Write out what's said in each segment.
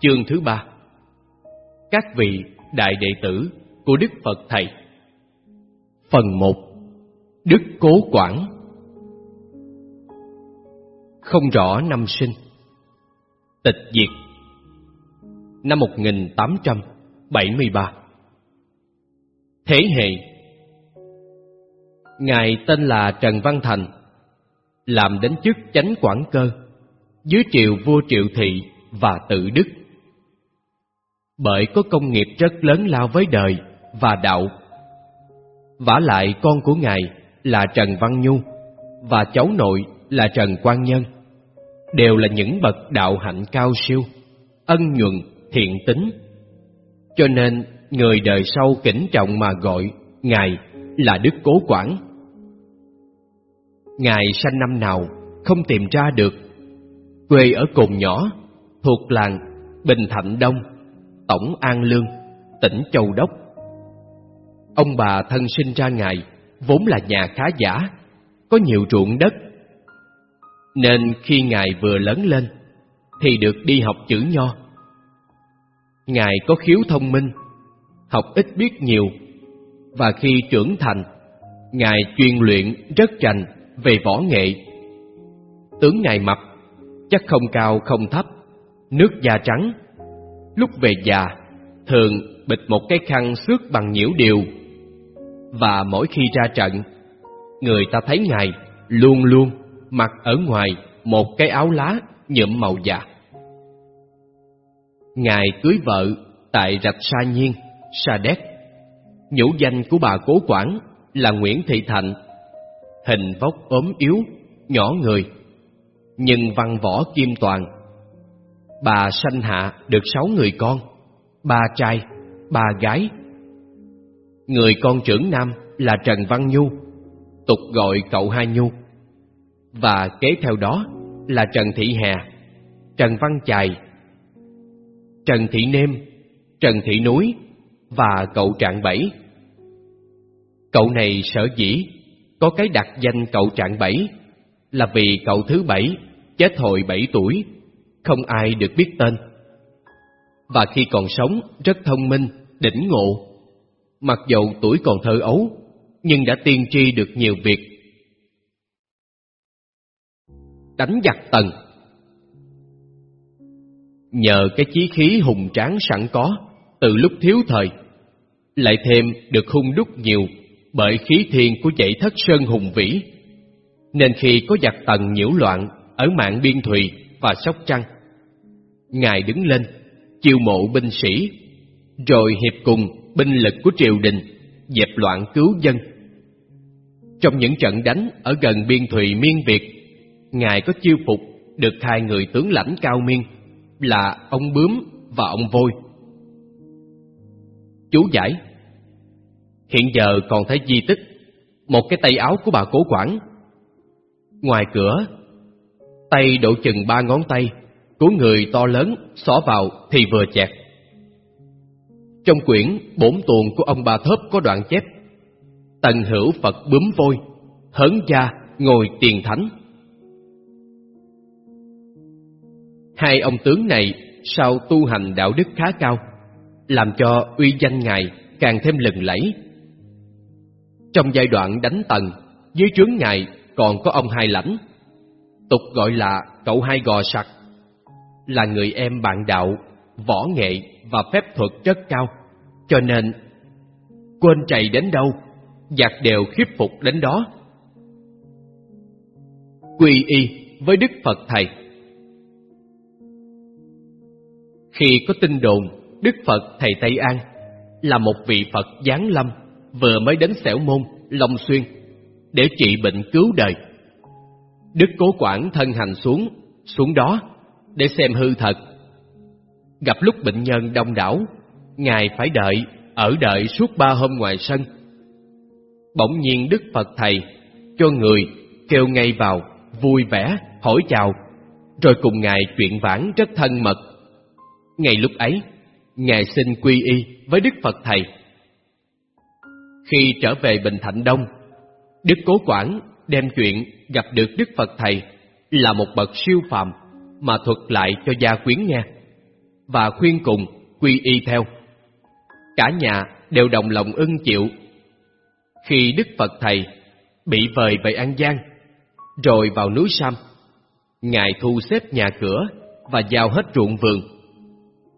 Chương thứ ba. Các vị đại đệ tử của Đức Phật Thầy. Phần 1 Đức Cố Quảng. Không rõ năm sinh. Tịch diệt. Năm 1873 Thế hệ. Ngài tên là Trần Văn Thành, Làm đến chức chánh quản cơ, Dưới triều vua Triệu Thị và Tự Đức. Bởi có công nghiệp rất lớn lao với đời và đạo. Vả lại con của Ngài là Trần Văn Nhu Và cháu nội là Trần Quang Nhân Đều là những bậc đạo hạnh cao siêu Ân nhuận, thiện tính. Cho nên người đời sau kính trọng mà gọi Ngài là Đức Cố Quảng Ngài sanh năm nào không tìm ra được Quê ở cồn nhỏ Thuộc làng Bình Thạnh Đông. Tổng An Lương, Tỉnh Châu Đốc. Ông bà thân sinh ra Ngài Vốn là nhà khá giả, Có nhiều ruộng đất. Nên khi Ngài vừa lớn lên Thì được đi học chữ nho. Ngài có khiếu thông minh, Học ít biết nhiều, Và khi trưởng thành, Ngài chuyên luyện rất rành về võ nghệ. Tướng Ngài mập, Chắc không cao không thấp, Nước da trắng Lúc về già Thường bịt một cái khăn xước bằng nhiễu điều Và mỗi khi ra trận Người ta thấy Ngài luôn luôn mặc ở ngoài một cái áo lá nhuộm màu già Ngài cưới vợ tại rạch Sa Nhiên, Sa Đéc. Nhũ danh của bà cố quản là Nguyễn Thị Thạnh. Hình vóc ốm yếu, nhỏ người, nhưng văn võ kim toàn. Bà sanh hạ được sáu người con, ba trai, ba gái. Người con trưởng nam là Trần Văn Nhu, tục gọi cậu Hai Nhu. Và kế theo đó là Trần Thị Hè, Trần Văn Chài, Trần Thị Nêm, Trần Thị Núi và cậu Trạng Bảy. Cậu này sở dĩ có cái đặt danh cậu Trạng Bảy là vì cậu thứ bảy chết hồi bảy tuổi, không ai được biết tên. Và khi còn sống rất thông minh, đỉnh ngộ. Mặc dầu tuổi còn thơ ấu, nhưng đã tiên tri được nhiều việc. Đánh giặc tần Nhờ cái chí khí hùng tráng sẵn có Từ lúc thiếu thời Lại thêm được hung đúc nhiều Bởi khí thiên của dãy thất sơn hùng vĩ Nên khi có giặc tần nhiễu loạn Ở mạng biên thùy và sóc trăng Ngài đứng lên, Chiêu mộ binh sĩ, Rồi hiệp cùng binh lực của triều đình, Dẹp loạn cứu dân Trong những trận đánh Ở gần biên thùy miên Việt, Ngài có chiêu phục được hai người tướng lãnh cao miên, là ông bướm và ông vôi. Chú giải, Hiện giờ còn thấy di tích, Một cái tay áo của bà cố quản Ngoài cửa, Tay độ chừng ba ngón tay của người to lớn xỏ vào thì vừa chẹt. Trong quyển bổn tuồng của ông bà thớp có đoạn chép Tần hữu Phật bướm vôi Hớn gia ngồi tiền thánh. Hai ông tướng này sau tu hành đạo đức khá cao, làm cho uy danh Ngài càng thêm lừng lẫy. Trong giai đoạn đánh tần, dưới trướng Ngài còn có ông Hai Lãnh, tục gọi là cậu Hai Gò Sặc, là người em bạn đạo, võ nghệ và phép thuật rất cao, cho nên quên chạy đến đâu, giặc đều khiếp phục đến đó. Quy y với Đức Phật Thầy Khi có tin đồn Đức Phật Thầy Tây An là một vị Phật giáng lâm vừa mới đến xẻo môn, Long Xuyên để trị bệnh cứu đời. Đức Cố Quảng thân hành xuống, xuống đó để xem hư thật. Gặp lúc bệnh nhân đông đảo, Ngài phải đợi, ở đợi suốt ba hôm ngoài sân. Bỗng nhiên Đức Phật Thầy cho người kêu ngay vào, vui vẻ, hỏi chào, rồi cùng Ngài chuyện vãn rất thân mật ngay lúc ấy, Ngài xin quy y với Đức Phật Thầy. Khi trở về Bình Thạnh Đông, Đức Cố Quảng đem chuyện gặp được Đức Phật Thầy là một bậc siêu phàm mà thuật lại cho gia quyến nghe. và khuyên cùng quy y theo. Cả nhà đều đồng lòng ưng chịu. Khi Đức Phật Thầy bị vời về An Giang, rồi vào núi Sam, Ngài thu xếp nhà cửa và giao hết ruộng vườn.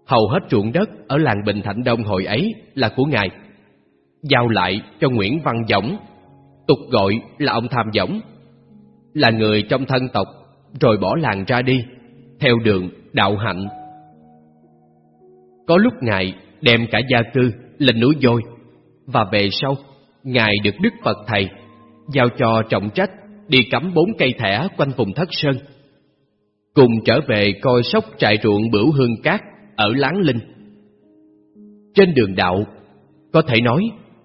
Hầu hết ruộng đất ở làng Bình Thạnh Đông hồi ấy là của Ngài. Giao lại cho Nguyễn Văn Dõng, tục gọi là ông Tham Dõng, là người trong thân tộc rồi bỏ làng ra đi, theo đường đạo hạnh. Có lúc Ngài đem cả gia cư lên núi voi và về sau, Ngài được Đức Phật Thầy giao cho trọng trách đi cắm bốn cây thẻ quanh vùng thất sơn cùng trở về coi sóc trại ruộng bửu hương cát ở Láng Linh. Trên đường đạo, có thể nói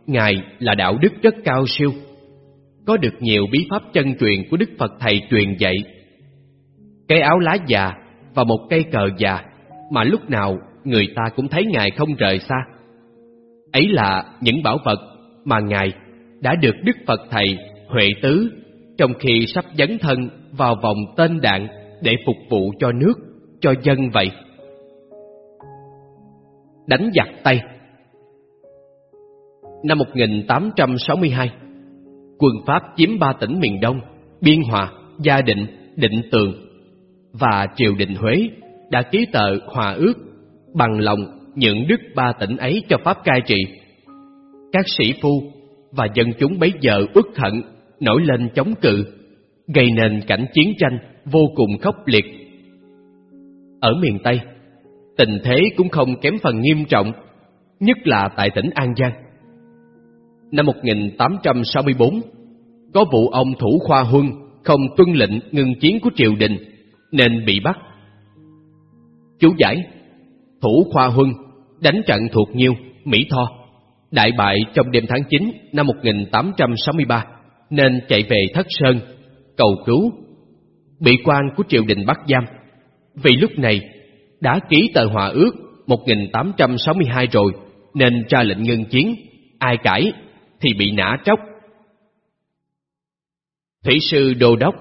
Ngài là đạo đức rất cao siêu, có được nhiều bí pháp chân truyền của Đức Phật Thầy truyền dạy. Cái áo lá già và một cây cờ già mà lúc nào người ta cũng thấy Ngài không rời xa. Ấy là những bảo vật mà Ngài đã được Đức Phật Thầy Huệ Tứ trong khi sắp dấn thân vào vòng tên đạn để phục vụ cho nước, cho dân vậy. Đánh giặc Tây Năm 1862, quân Pháp chiếm ba tỉnh miền Đông, Biên Hòa, Gia Định, Định Tường và triều đình Huế đã ký tờ hòa ước bằng lòng nhượng đức ba tỉnh ấy cho Pháp cai trị. Các sĩ phu và dân chúng bấy giờ uất hận nổi lên chống cự, gây nên cảnh chiến tranh vô cùng khốc liệt. Ở miền Tây, tình thế cũng không kém phần nghiêm trọng, nhất là tại tỉnh An Giang. Năm 1864, có vụ ông Thủ Khoa Huân không tuân lệnh ngừng chiến của triều đình nên bị bắt. Chú giải, Thủ Khoa Huân đánh trận thuộc Nhiêu, Mỹ Tho, đại bại trong đêm tháng 9 năm 1863 nên chạy về Thất Sơn, cầu cứu bị quan của triều đình bắt giam. Vì lúc này đã ký tờ hòa ước 1862 rồi nên ra lệnh ngưng chiến, ai cãi thì bị nã tróc. Thủy sư Đô đốc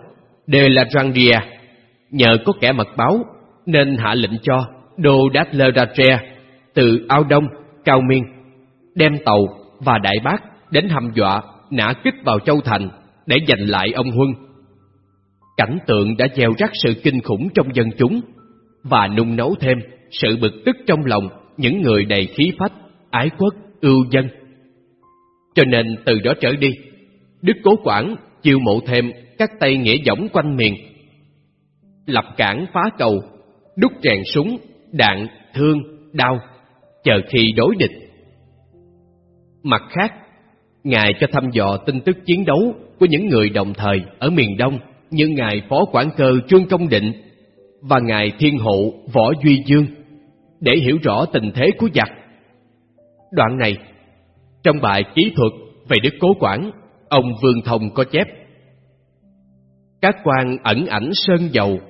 De la Randia nhờ có kẻ mật báo nên hạ lệnh cho Đô Đát Lơ Ra Tre từ Ao Đông, Cao Miên đem tàu và đại bác đến hăm dọa nã kích vào Châu Thành để giành lại ông Huân Cảnh tượng đã gieo rắc sự kinh khủng trong dân chúng và nung nấu thêm sự bực tức trong lòng những người đầy khí phách, ái quốc, ưu dân. Cho nên từ đó trở đi, Đức Cố Quảng chiêu mộ thêm các tay nghĩa võng quanh miền, lập cản phá cầu, đúc rèn súng, đạn, thương, đao, chờ khi đối địch. Mặt khác, Ngài cho thăm dò tin tức chiến đấu của những người đồng thời ở miền Đông như Ngài Phó Quản cơ Trương Công Định và Ngài Thiên Hộ Võ Duy Dương để hiểu rõ tình thế của giặc. Đoạn này, trong bài kỹ thuật về Đức Cố Quản, ông Vương Thông có chép Các quan ẩn ảnh sơn dầu,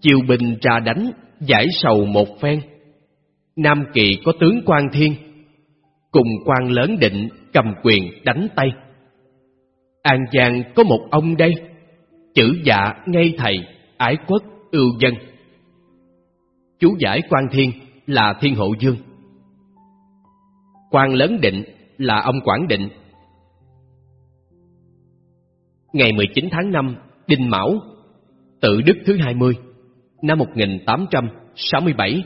chiều bình ra đánh, giải sầu một phen. Nam Kỳ có tướng quan thiên, cùng quan lớn định cầm quyền đánh tay. An Giang có một ông đây, chữ dạ ngay thầy, ái quốc, ưu dân. Chú giải quan thiên là thiên hộ dương. Quan lớn định là ông Quảng Định. Ngày 19 tháng 5, Đinh Mão, tự Đức thứ 20, năm 1867,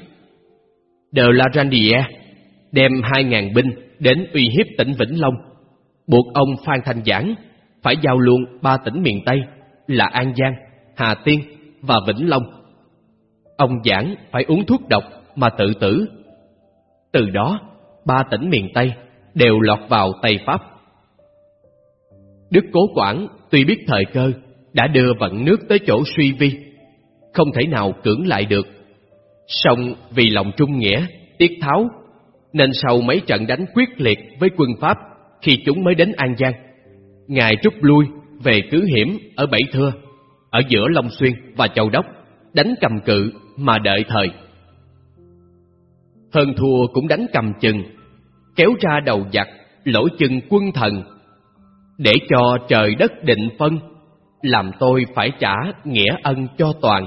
De La Randier đem 2.000 binh đến uy hiếp tỉnh Vĩnh Long, buộc ông Phan Thanh Giảng phải giao luôn ba tỉnh miền Tây là An Giang, Hà Tiên và Vĩnh Long. Ông Giảng phải uống thuốc độc mà tự tử. Từ đó, ba tỉnh miền Tây đều lọt vào tay Pháp. Đức Cố Quảng tuy biết thời cơ đã đưa vận nước tới chỗ suy vi, không thể nào cưỡng lại được. Song vì lòng trung nghĩa, tiết tháo, nên sau mấy trận đánh quyết liệt với quân Pháp khi chúng mới đến An Giang, Ngài rút lui về cứ hiểm ở Bảy Thưa, ở giữa Long Xuyên và Châu Đốc, đánh cầm cự mà đợi thời. Hơn thua cũng đánh cầm chừng, kéo ra đầu giặc, lỗ chừng quân thần, để cho trời đất định phân, làm tôi phải trả nghĩa ân cho toàn.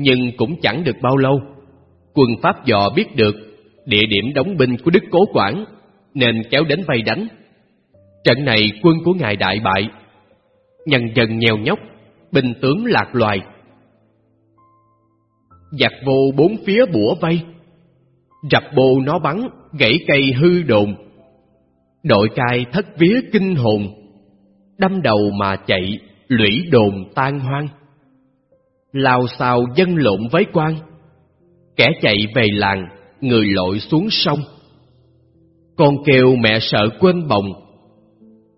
Nhưng cũng chẳng được bao lâu, Quân Pháp dò biết được địa điểm đóng binh của Đức Cố Quảng nên kéo đến vây đánh. Trận này quân của ngài đại bại, nhân dân nhèo nhóc, binh tướng lạc loài. Giặc vô bốn phía bủa vây, rập bồ nó bắn, gãy cây hư đồn. Đội cai thất vía kinh hồn, đâm đầu mà chạy, lũy đồn tan hoang. Lao xào dân lộn với quan, kẻ chạy về làng, người lội xuống sông. Con kêu mẹ sợ quên bồng,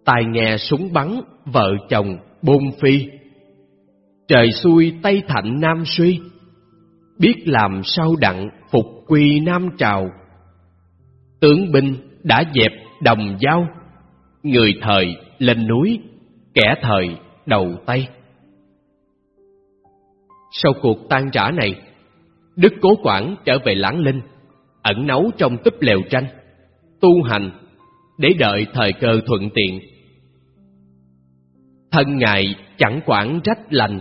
tai nghe súng bắn, vợ chồng bôn phi. Trời xuôi Tây Thạnh Nam suy, biết làm sao đặng phục quy Nam trào. Tướng binh đã dẹp đồng giao, người thời lên núi, kẻ thời đầu tay. Sau cuộc tan rã này, Đức Cố Quảng trở về lãng Linh, ẩn nấu trong túp lều tranh, tu hành để đợi thời cơ thuận tiện. Thân ngài chẳng quản rách lành,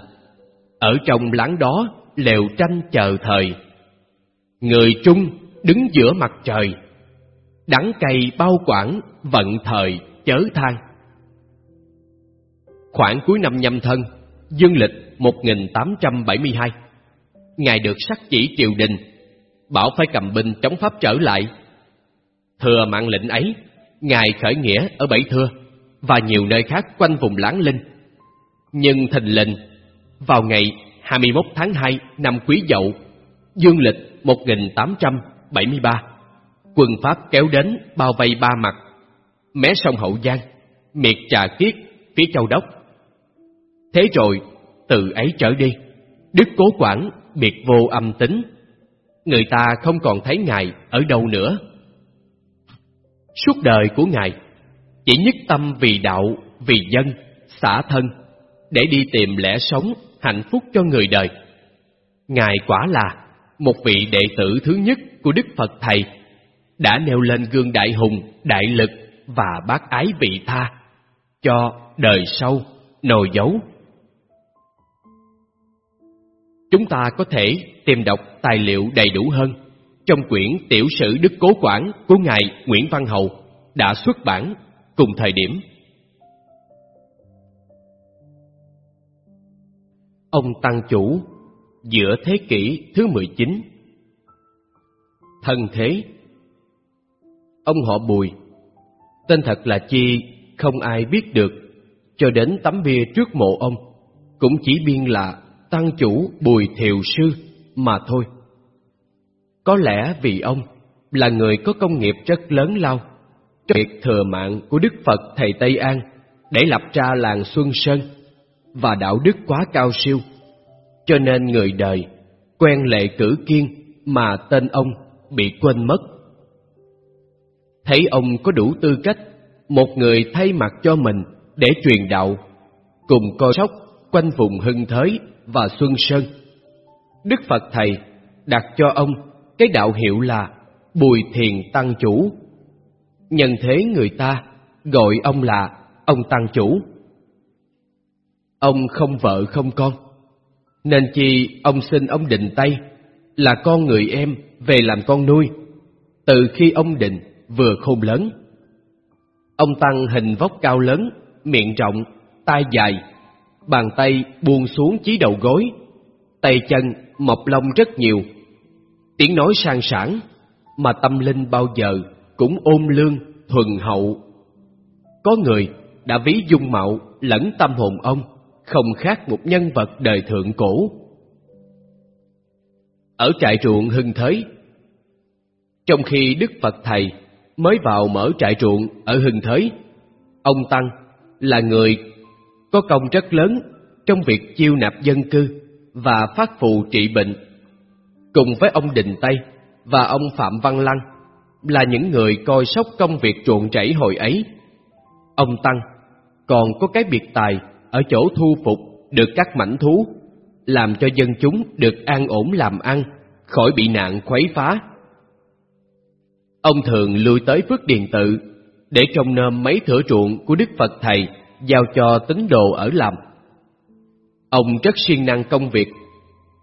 ở trong láng đó lều tranh chờ thời. Người trung đứng giữa mặt trời, đắng cay bao quản vận thời chớ than. Khoảng cuối năm nhâm thân, dương lịch 1872, Ngài được sắc chỉ triều đình, bảo phải cầm binh chống Pháp trở lại. Thừa mạng lệnh ấy, Ngài khởi nghĩa ở Bảy Thưa và nhiều nơi khác quanh vùng Láng Linh. Nhưng thình lình, vào ngày 21 tháng 2 năm Quý Dậu, dương lịch 1873, quân Pháp kéo đến bao vây ba mặt, mé sông Hậu Giang, miệt Trà Kiết, phía Châu Đốc. Thế rồi, từ ấy trở đi, Đức Cố Quảng biệt vô âm tính, người ta không còn thấy Ngài ở đâu nữa. Suốt đời của Ngài chỉ nhất tâm vì đạo, vì dân, xả thân, để đi tìm lẽ sống, hạnh phúc cho người đời. Ngài quả là một vị đệ tử thứ nhất của Đức Phật Thầy, đã nêu lên gương đại hùng, đại lực và bác ái vị tha, cho đời sau nồi dấu chúng ta có thể tìm đọc tài liệu đầy đủ hơn. Trong quyển Tiểu sử Đức Cố Quảng của Ngài Nguyễn Văn Hậu đã xuất bản cùng thời điểm. Ông Tăng Chủ, giữa thế kỷ thứ 19 Thân thế. Ông họ Bùi. Tên thật là Chi, không ai biết được. Cho đến tấm bia trước mộ ông, Cũng chỉ biên là tăng chủ Bùi Thiều Sư mà thôi. Có lẽ vì ông là người có công nghiệp rất lớn lao cho việc thừa mạng của Đức Phật Thầy Tây An để lập ra làng Xuân Sơn và đạo đức quá cao siêu, cho nên người đời quen lệ cử kiên mà tên ông bị quên mất. Thấy ông có đủ tư cách, một người thay mặt cho mình để truyền đạo, cùng coi sóc quanh vùng hưng thới và Xuân Sơn. Đức Phật Thầy đặt cho ông cái đạo hiệu là Bùi Thiền Tăng Chủ. Nhân thế người ta gọi ông là ông Tăng Chủ. Ông không vợ không con, nên chi ông xin ông Định Tây là con người em về làm con nuôi, từ khi ông Định vừa khôn lớn. Ông Tăng hình vóc cao lớn, miệng rộng, tai dài, bàn tay buông xuống chí đầu gối, tay chân mọc lông rất nhiều. Tiếng nói sang sảng, mà tâm linh bao giờ cũng ôn lương, thuần hậu. Có người đã ví dung mạo lẫn tâm hồn ông, không khác một nhân vật đời thượng cổ. Ở trại ruộng Hưng Thới, trong khi Đức Phật Thầy mới vào mở trại ruộng ở Hưng Thới, ông Tăng là người có công rất lớn trong việc chiêu nạp dân cư và phát phù trị bệnh. Cùng với ông Đình Tây và ông Phạm Văn Lăng là những người coi sóc công việc truộn chảy hồi ấy. Ông Tăng còn có cái biệt tài ở chỗ thu phục được các mảnh thú, làm cho dân chúng được an ổn làm ăn, khỏi bị nạn khuấy phá. Ông thường lui tới Phước Điền Tự để trông nom mấy thửa ruộng của Đức Phật Thầy giao cho tín đồ ở làm. Ông rất siêng năng công việc,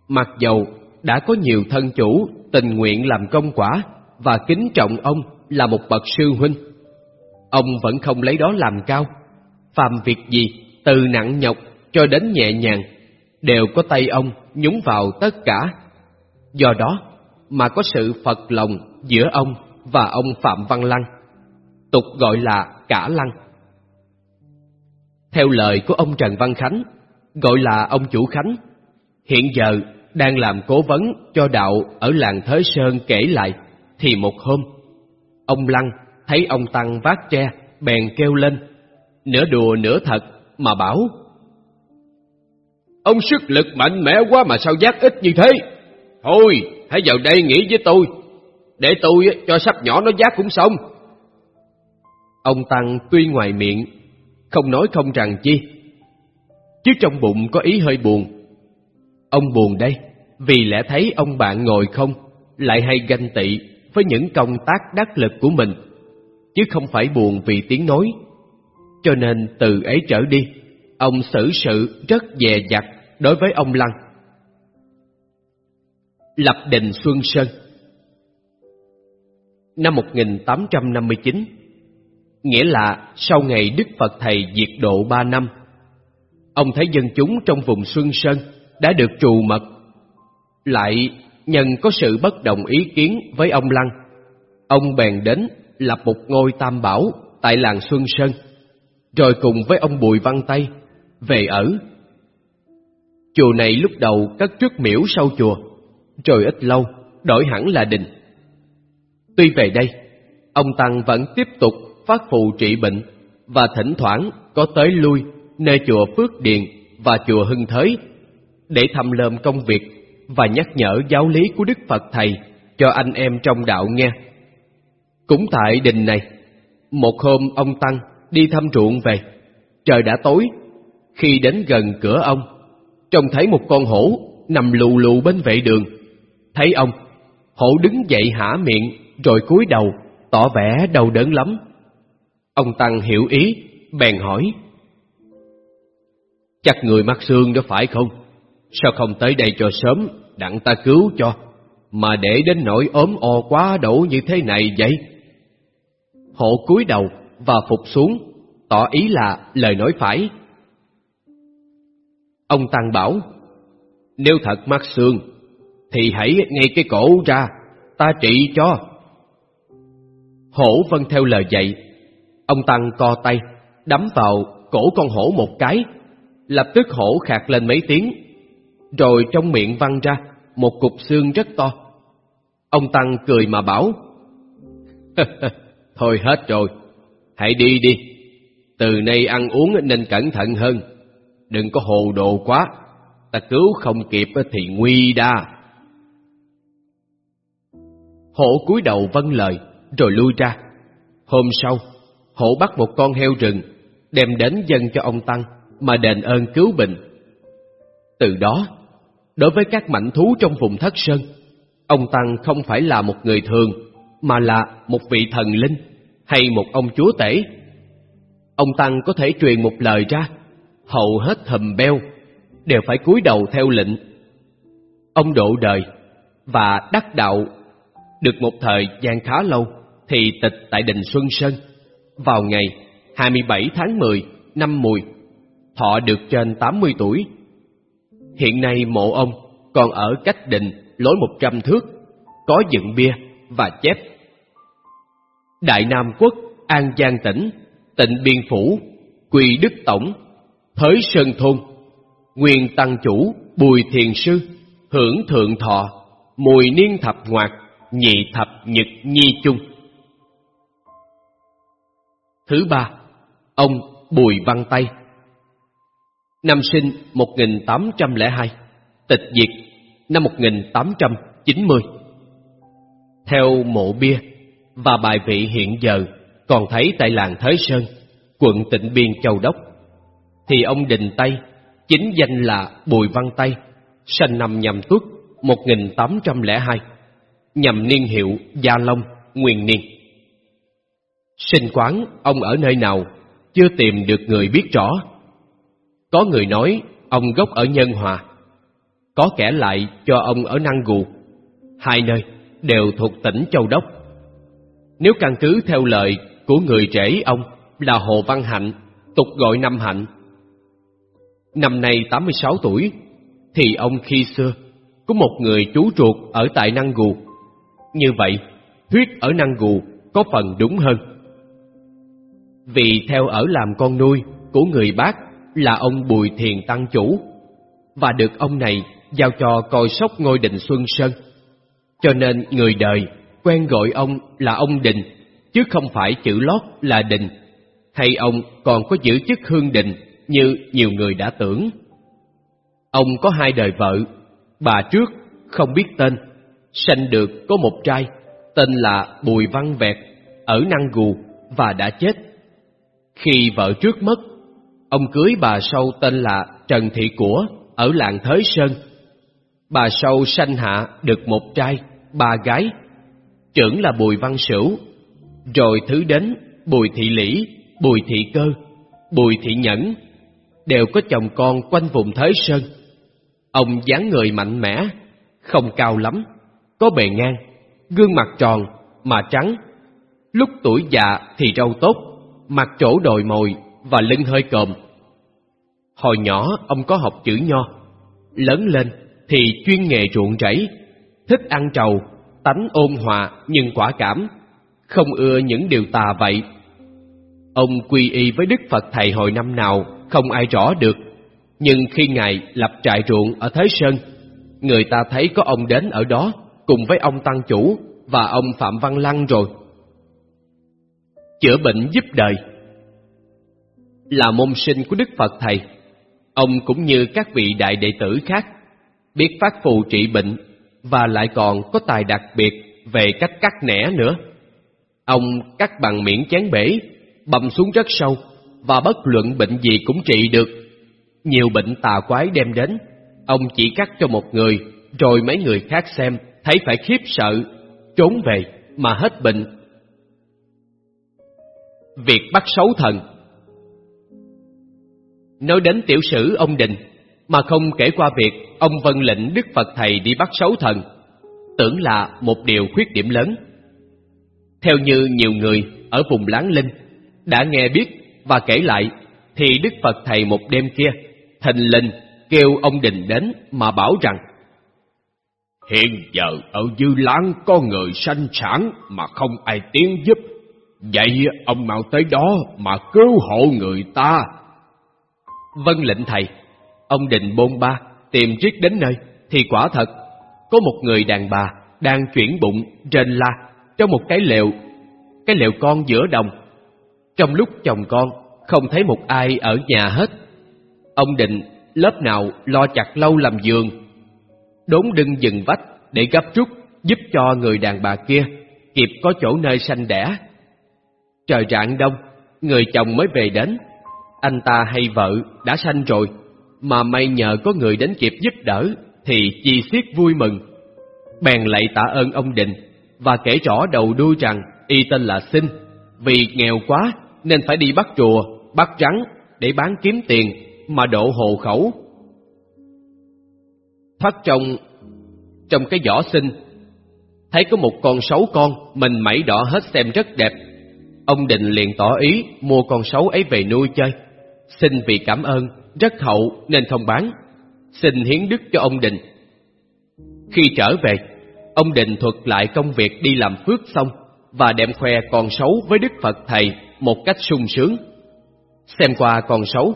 mặc dầu đã có nhiều thân chủ tình nguyện làm công quả và kính trọng ông là một bậc sư huynh. Ông vẫn không lấy đó làm cao. Phàm việc gì, từ nặng nhọc cho đến nhẹ nhàng, đều có tay ông nhúng vào tất cả. Do đó mà có sự phật lòng giữa ông và ông Phạm Văn Lăng, tục gọi là cả lăng. Theo lời của ông Trần Văn Khánh, gọi là ông chủ Khánh, hiện giờ đang làm cố vấn cho đạo ở làng Thới Sơn kể lại, thì một hôm, ông Lăng thấy ông Tăng vác tre, bèn kêu lên, nửa đùa nửa thật mà bảo Ông sức lực mạnh mẽ quá mà sao giác ít như thế? Thôi, hãy vào đây nghỉ với tôi, để tôi cho sắp nhỏ nó giác cũng xong. Ông Tăng tuy ngoài miệng, không nói không rằng chi, chứ trong bụng có ý hơi buồn. Ông buồn đây, vì lẽ thấy ông bạn ngồi không, lại hay ganh tị với những công tác đắc lực của mình, chứ không phải buồn vì tiếng nói. Cho nên từ ấy trở đi, ông xử sự rất dè dặt đối với ông Lăng. Lập đình Xuân Sơn Năm 1859 Nghĩa là sau ngày Đức Phật Thầy diệt độ ba năm Ông thấy dân chúng trong vùng Xuân Sơn đã được trù mật Lại nhân có sự bất đồng ý kiến với ông Lăng Ông bèn đến lập một ngôi tam bảo tại làng Xuân Sơn Rồi cùng với ông Bùi Văn Tây về ở Chùa này lúc đầu cất trước miễu sau chùa, rồi ít lâu đổi hẳn là đình. Tuy về đây, ông Tăng vẫn tiếp tục phát phù trị bệnh và thỉnh thoảng có tới lui nơi chùa Phước Điền và chùa Hưng Thới để thăm lơm công việc và nhắc nhở giáo lý của Đức Phật Thầy cho anh em trong đạo nghe. Cũng tại đình này, một hôm ông Tăng đi thăm ruộng về, trời đã tối, khi đến gần cửa ông trông thấy một con hổ nằm lù lù bên vệ đường. Thấy ông, hổ đứng dậy hả miệng rồi cúi đầu, tỏ vẻ đau đớn lắm. Ông Tăng hiểu ý, bèn hỏi. Chắc người mắc xương đó phải không? Sao không tới đây cho sớm, đặng ta cứu cho, mà để đến nỗi ốm o quá đổ như thế này vậy? Hổ cúi đầu và phục xuống, tỏ ý là lời nói phải. Ông Tăng bảo, nếu thật mắc xương, thì hãy ngay cái cổ ra, ta trị cho. Hổ vâng theo lời dạy, ông Tăng co tay, đấm vào cổ con hổ một cái, lập tức hổ khạc lên mấy tiếng, rồi trong miệng văng ra một cục xương rất to. Ông Tăng cười mà bảo, Thôi hết rồi, hãy đi đi, từ nay ăn uống nên cẩn thận hơn đừng có hồ đồ quá, ta cứu không kịp thì nguy đa. Hổ cúi đầu vâng lời, rồi lui ra. Hôm sau, hổ bắt một con heo rừng, đem đến dân cho ông Tăng, mà đền ơn cứu bình. Từ đó, đối với các mảnh thú trong vùng thất sơn, ông Tăng không phải là một người thường, mà là một vị thần linh hay một ông chúa tể. Ông Tăng có thể truyền một lời ra hầu hết thầm beo đều phải cúi đầu theo lệnh. Ông độ đời và đắc đạo được một thời gian khá lâu thì tịch tại đình Xuân Sơn vào ngày 27 tháng 10 năm Mùi, thọ được trên 80 tuổi. Hiện nay mộ ông còn ở cách đình lối 100 thước, có dựng bia và chép. Đại Nam Quốc, An Giang tỉnh, Tịnh Biên Phủ, Quỳ Đức Tổng Thới Sơn Thôn, Nguyên Tăng Chủ, Bùi Thiền Sư, Hưởng Thượng Thọ, Mùi Niên Thập Ngoạt, Nhị Thập Nhật Nhi Chung. Thứ ba, ông Bùi Văn Tây Năm sinh 1802, tịch diệt năm 1890. Theo mộ bia và bài vị hiện giờ còn thấy tại làng Thới Sơn, quận Tịnh Biên Châu Đốc thì ông Đình Tây, chính danh là Bùi Văn Tây, sinh năm nhằm tuất 1802, nhằm niên hiệu Gia Long, Nguyên Niên. Sinh quán ông ở nơi nào, chưa tìm được người biết rõ. Có người nói ông gốc ở Nhân Hòa, có kẻ lại cho ông ở Năng Gù, hai nơi đều thuộc tỉnh Châu Đốc. Nếu căn cứ theo lời của người trẻ ông là Hồ Văn Hạnh, tục gọi Năm Hạnh. Năm nay 86 tuổi, thì ông khi xưa có một người chú ruột ở tại Năng Gù. Như vậy, thuyết ở Năng Gù có phần đúng hơn. Vì theo ở làm con nuôi của người bác là ông Bùi Thiền Tăng Chủ, và được ông này giao cho coi sóc ngôi đình Xuân Sơn. Cho nên người đời quen gọi ông là ông Đình, chứ không phải chữ lót là Đình, hay ông còn có giữ chức hương đình như nhiều người đã tưởng. Ông có hai đời vợ, bà trước không biết tên, sanh được có một trai, tên là Bùi Văn Vẹt, ở Năng Gù và đã chết. Khi vợ trước mất, ông cưới bà sau tên là Trần Thị Của ở làng Thới Sơn. Bà sau sanh hạ được một trai, ba gái, trưởng là Bùi Văn Sửu, rồi thứ đến Bùi Thị Lĩ, Bùi Thị Cơ, Bùi Thị Nhẫn, đều có chồng con quanh vùng Thới Sơn. Ông dáng người mạnh mẽ, không cao lắm, có bề ngang, gương mặt tròn mà trắng. Lúc tuổi già thì râu tốt, mặt chỗ đồi mồi và lưng hơi còm. Hồi nhỏ ông có học chữ nho, lớn lên thì chuyên nghề ruộng rẫy, thích ăn trầu, tánh ôn hòa nhưng quả cảm, không ưa những điều tà vậy. Ông quy y với Đức Phật Thầy hồi năm nào không ai rõ được, nhưng khi Ngài lập trại ruộng ở Thế Sơn, người ta thấy có ông đến ở đó cùng với ông Tăng Chủ và ông Phạm Văn Lăng rồi. Chữa bệnh giúp đời Là môn sinh của Đức Phật Thầy, ông cũng như các vị đại đệ tử khác, biết phát phù trị bệnh và lại còn có tài đặc biệt về cách cắt nẻ nữa. Ông cắt bằng miệng chén bể, bầm xuống rất sâu và bất luận bệnh gì cũng trị được. Nhiều bệnh tà quái đem đến, ông chỉ cắt cho một người, rồi mấy người khác xem, thấy phải khiếp sợ, trốn về mà hết bệnh. Việc bắt xấu thần Nói đến tiểu sử ông Đình, mà không kể qua việc ông vân lệnh Đức Phật Thầy đi bắt xấu thần, tưởng là một điều khuyết điểm lớn. Theo như nhiều người ở vùng Láng Linh đã nghe biết và kể lại, thì Đức Phật Thầy một đêm kia, thình lình kêu ông Đình đến mà bảo rằng Hiện giờ ở Dư Lan có người sanh sản mà không ai tiến giúp, vậy ông mau tới đó mà cứu hộ người ta. Vâng lệnh thầy, ông định bôn ba tìm riết đến nơi, thì quả thật, có một người đàn bà đang chuyển bụng trên la trong một cái lều, cái lều con giữa đồng trong lúc chồng con không thấy một ai ở nhà hết, ông định lớp nào lo chặt lâu làm giường, đốn đưng dừng vách để gấp rút giúp cho người đàn bà kia kịp có chỗ nơi sanh đẻ. Trời rạng đông, người chồng mới về đến, anh ta hay vợ đã sanh rồi, mà may nhờ có người đến kịp giúp đỡ thì chi xiết vui mừng. Bèn lại tạ ơn ông Định và kể rõ đầu đuôi rằng y tên là Sinh, vì nghèo quá nên phải đi bắt rùa, bắt rắn để bán kiếm tiền mà độ hộ khẩu. Thoát trong trong cái giỏ sinh, thấy có một con sấu con mình mẩy đỏ hết xem rất đẹp. Ông Định liền tỏ ý mua con sấu ấy về nuôi chơi. Xin vì cảm ơn, rất hậu nên không bán. Xin hiến đức cho ông Định. Khi trở về, ông Định thuật lại công việc đi làm phước xong và đem khoe con xấu với Đức Phật Thầy một cách sung sướng. Xem qua con xấu,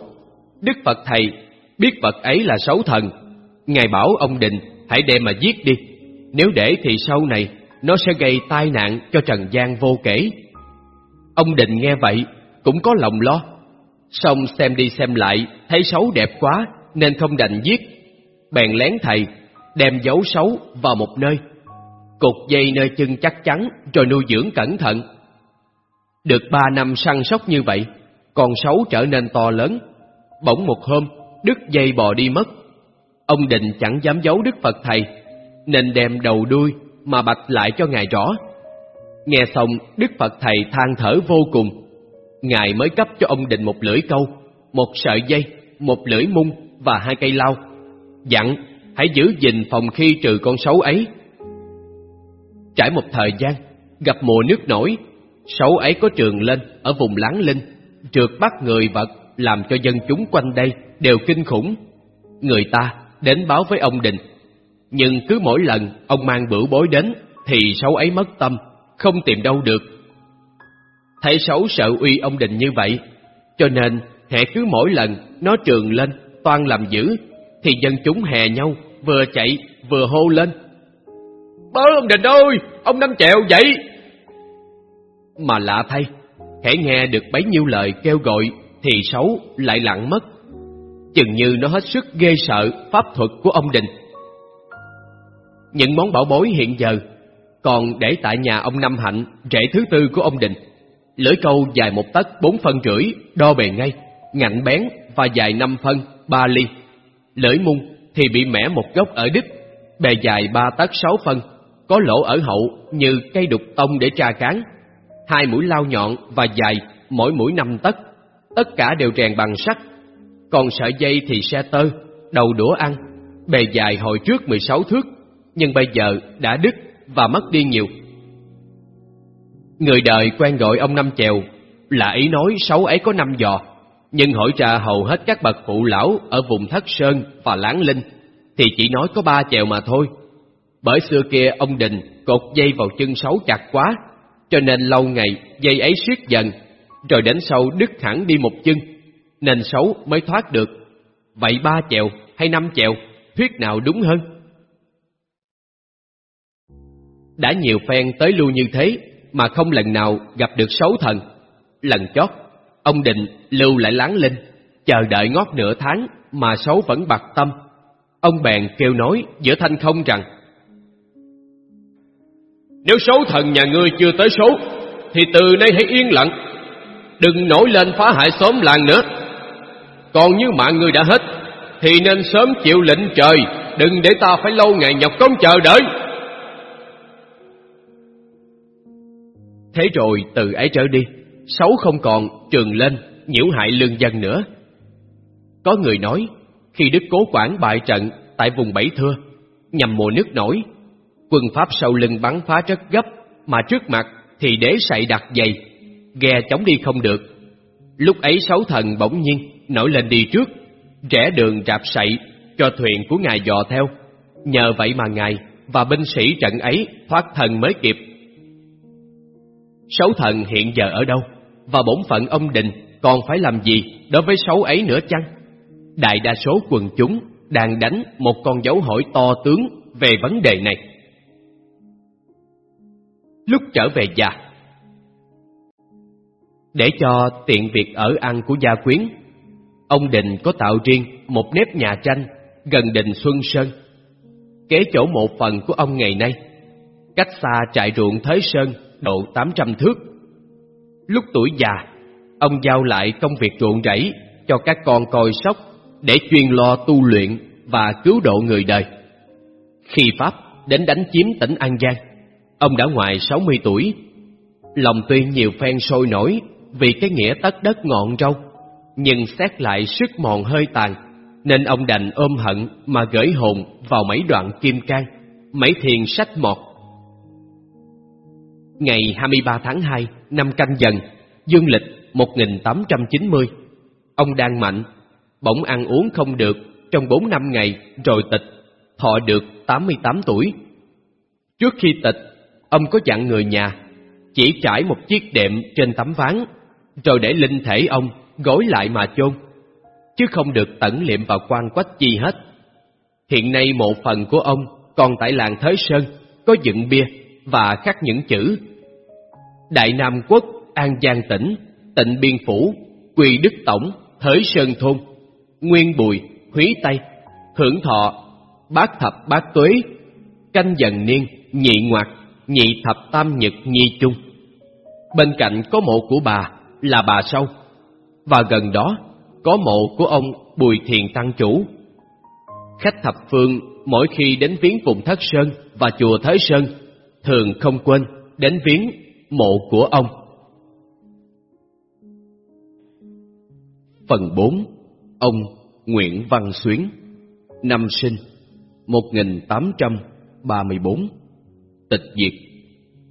Đức Phật Thầy biết vật ấy là xấu thần, Ngài bảo ông Định hãy đem mà giết đi, nếu để thì sau này nó sẽ gây tai nạn cho Trần gian vô kể. Ông Định nghe vậy cũng có lòng lo, xong xem đi xem lại thấy xấu đẹp quá nên không đành giết, bèn lén thầy đem dấu xấu vào một nơi, cột dây nơi chân chắc chắn rồi nuôi dưỡng cẩn thận được ba năm săn sóc như vậy, con xấu trở nên to lớn. Bỗng một hôm, đứt dây bò đi mất. Ông Định chẳng dám giấu Đức Phật Thầy, nên đem đầu đuôi mà bạch lại cho Ngài rõ. Nghe xong, Đức Phật Thầy than thở vô cùng. Ngài mới cấp cho ông Định một lưỡi câu, một sợi dây, một lưỡi mung và hai cây lau. Dặn, hãy giữ gìn phòng khi trừ con sấu ấy. Trải một thời gian, gặp mùa nước nổi, sấu ấy có trường lên ở vùng láng linh, trượt bắt người vật làm cho dân chúng quanh đây đều kinh khủng. Người ta đến báo với ông Đình, nhưng cứ mỗi lần ông mang bữa bối đến thì sấu ấy mất tâm, không tìm đâu được. Thấy xấu sợ uy ông Đình như vậy, cho nên hệ cứ mỗi lần nó trường lên toan làm dữ thì dân chúng hè nhau vừa chạy vừa hô lên. Bớ ông đình ơi ông đang chèo vậy? Mà lạ thay hễ nghe được bấy nhiêu lời kêu gọi thì xấu lại lặng mất. Chừng như nó hết sức ghê sợ pháp thuật của ông đình. Những món bảo bối hiện giờ còn để tại nhà ông năm hạnh, rễ thứ tư của ông Định. Lưỡi câu dài một tấc bốn phân rưỡi, đo bề ngay ngạnh bén và dài năm phân, ba ly. Lưỡi mung thì bị mẻ một góc ở đít, bề dài ba tấc sáu phân, có lỗ ở hậu như cây đục tông để tra cán. Hai mũi lao nhọn và dài mỗi mũi năm tấc, tất cả đều rèn bằng sắt. Còn sợi dây thì xe tơ, đầu đũa ăn, bề dài hồi trước 16 thước, nhưng bây giờ đã đứt và mất đi nhiều người đời quen gọi ông năm chèo là ý nói sáu ấy có năm giò nhưng hỏi ra hầu hết các bậc phụ lão ở vùng Thất Sơn và Láng Linh thì chỉ nói có ba chèo mà thôi. Bởi xưa kia ông Đình cột dây vào chân xấu chặt quá, cho nên lâu ngày dây ấy siết dần, rồi đến sau đứt hẳn đi một chân, nên xấu mới thoát được. Vậy ba chèo hay năm chèo, thuyết nào đúng hơn? Đã nhiều phen tới lưu như thế mà không lần nào gặp được xấu thần. Lần chót Ông định lưu lại láng linh, chờ đợi ngót nửa tháng mà xấu vẫn bạc tâm. Ông bèn kêu nói giữa thanh không rằng Nếu xấu thần nhà ngươi chưa tới số, thì từ nay hãy yên lặng, đừng nổi lên phá hại xóm làng nữa. Còn như mạng ngươi đã hết, thì nên sớm chịu lệnh trời, đừng để ta phải lâu ngày nhọc công chờ đợi. Thế rồi từ ấy trở đi, xấu không còn trường lên nhiễu hại lương dân nữa. Có người nói khi đức cố quảng bại trận tại vùng bảy thưa nhằm mùa nước nổi quân pháp sau lưng bắn phá rất gấp mà trước mặt thì đế sậy đặt dày ghe chống đi không được. Lúc ấy sáu thần bỗng nhiên nổi lên đi trước rẽ đường rạp sậy cho thuyền của ngài dò theo. Nhờ vậy mà ngài và binh sĩ trận ấy thoát thần mới kịp sáu thần hiện giờ ở đâu và bổn phận ông đình còn phải làm gì đối với sáu ấy nữa chăng? Đại đa số quần chúng đang đánh một con dấu hỏi to tướng về vấn đề này. Lúc trở về già Để cho tiện việc ở ăn của gia quyến, ông Đình có tạo riêng một nếp nhà tranh gần đình Xuân Sơn. Kế chỗ một phần của ông ngày nay, cách xa trại ruộng Thới Sơn độ 800 thước Lúc tuổi già, ông giao lại công việc ruộng rẫy cho các con coi sóc để chuyên lo tu luyện và cứu độ người đời. Khi Pháp đến đánh chiếm tỉnh An Giang, ông đã ngoài 60 tuổi. Lòng tuy nhiều phen sôi nổi vì cái nghĩa tất đất ngọn rau, nhưng xét lại sức mòn hơi tàn, nên ông đành ôm hận mà gửi hồn vào mấy đoạn kim can, mấy thiền sách mọt ngày 23 tháng 2 năm canh dần, dương lịch 1890. Ông đang mạnh, bỗng ăn uống không được trong 4 năm ngày rồi tịch, thọ được 88 tuổi. Trước khi tịch, ông có dặn người nhà chỉ trải một chiếc đệm trên tấm ván, rồi để linh thể ông gối lại mà chôn, chứ không được tẩn liệm vào quan quách chi hết. Hiện nay một phần của ông còn tại làng Thới Sơn có dựng bia và khắc những chữ Đại Nam Quốc, An Giang tỉnh, Tịnh Biên Phủ, Quỳ Đức Tổng, Thới Sơn Thôn, Nguyên Bùi, Húy Tây, Hưởng Thọ, Bát Thập Bát Tuế, Canh Dần Niên, Nhị Ngoạc, Nhị Thập Tam Nhật Nhi Trung. Bên cạnh có mộ của bà là bà Sâu, và gần đó có mộ của ông Bùi Thiền Tăng Chủ. Khách thập phương mỗi khi đến viếng vùng Thất Sơn và chùa Thới Sơn thường không quên đến viếng mộ của ông. Phần 4. Ông Nguyễn Văn Xuyến, Năm sinh 1834 Tịch diệt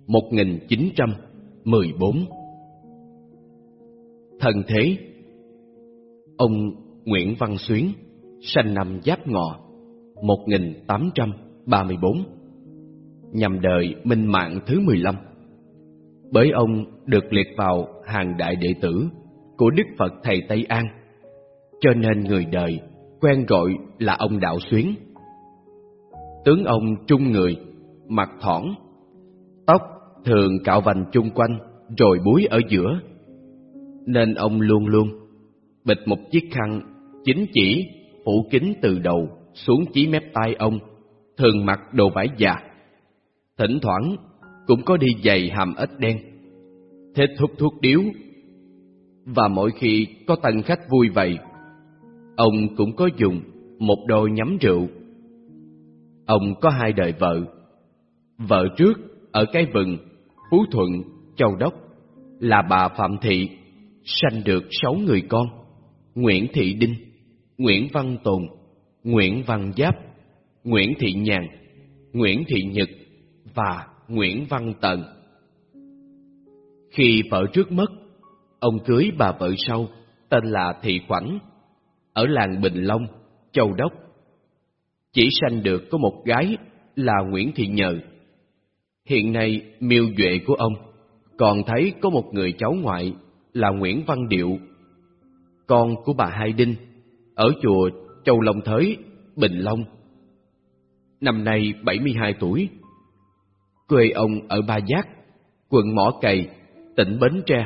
1914 Thần thế, Ông Nguyễn Văn Xuyến Sanh năm Giáp Ngọ 1834 Nhằm đời minh mạng thứ 15 bởi ông được liệt vào hàng đại đệ tử của Đức Phật Thầy Tây An Cho nên người đời quen gọi là ông Đạo Xuyến Tướng ông trung người, mặt thỏn Tóc thường cạo vành chung quanh rồi búi ở giữa Nên ông luôn luôn bịt một chiếc khăn chính chỉ phủ kín từ đầu xuống chí mép tai ông, thường mặc đồ vải già. Thỉnh thoảng cũng có đi giày hàm ếch đen, thích hút thuốc điếu. Và mỗi khi có tân khách vui vậy, ông cũng có dùng một đôi nhắm rượu. Ông có hai đời vợ. Vợ trước ở cái vừng Phú Thuận, Châu Đốc là bà Phạm Thị, sanh được sáu người con. Nguyễn Thị Đinh, Nguyễn Văn Tồn, Nguyễn Văn Giáp, Nguyễn Thị Nhàn, Nguyễn Thị Nhật và Nguyễn Văn Tần. Khi vợ trước mất, ông cưới bà vợ sau tên là Thị Khoảnh, ở làng Bình Long, Châu Đốc. Chỉ sanh được có một gái là Nguyễn Thị Nhờ. Hiện nay miêu duệ của ông còn thấy có một người cháu ngoại là Nguyễn Văn Điệu con của bà Hai Đinh, ở chùa Châu Long Thới, Bình Long. Năm nay 72 tuổi. Quê ông ở Ba Giác, quận Mỏ Cày, tỉnh Bến Tre.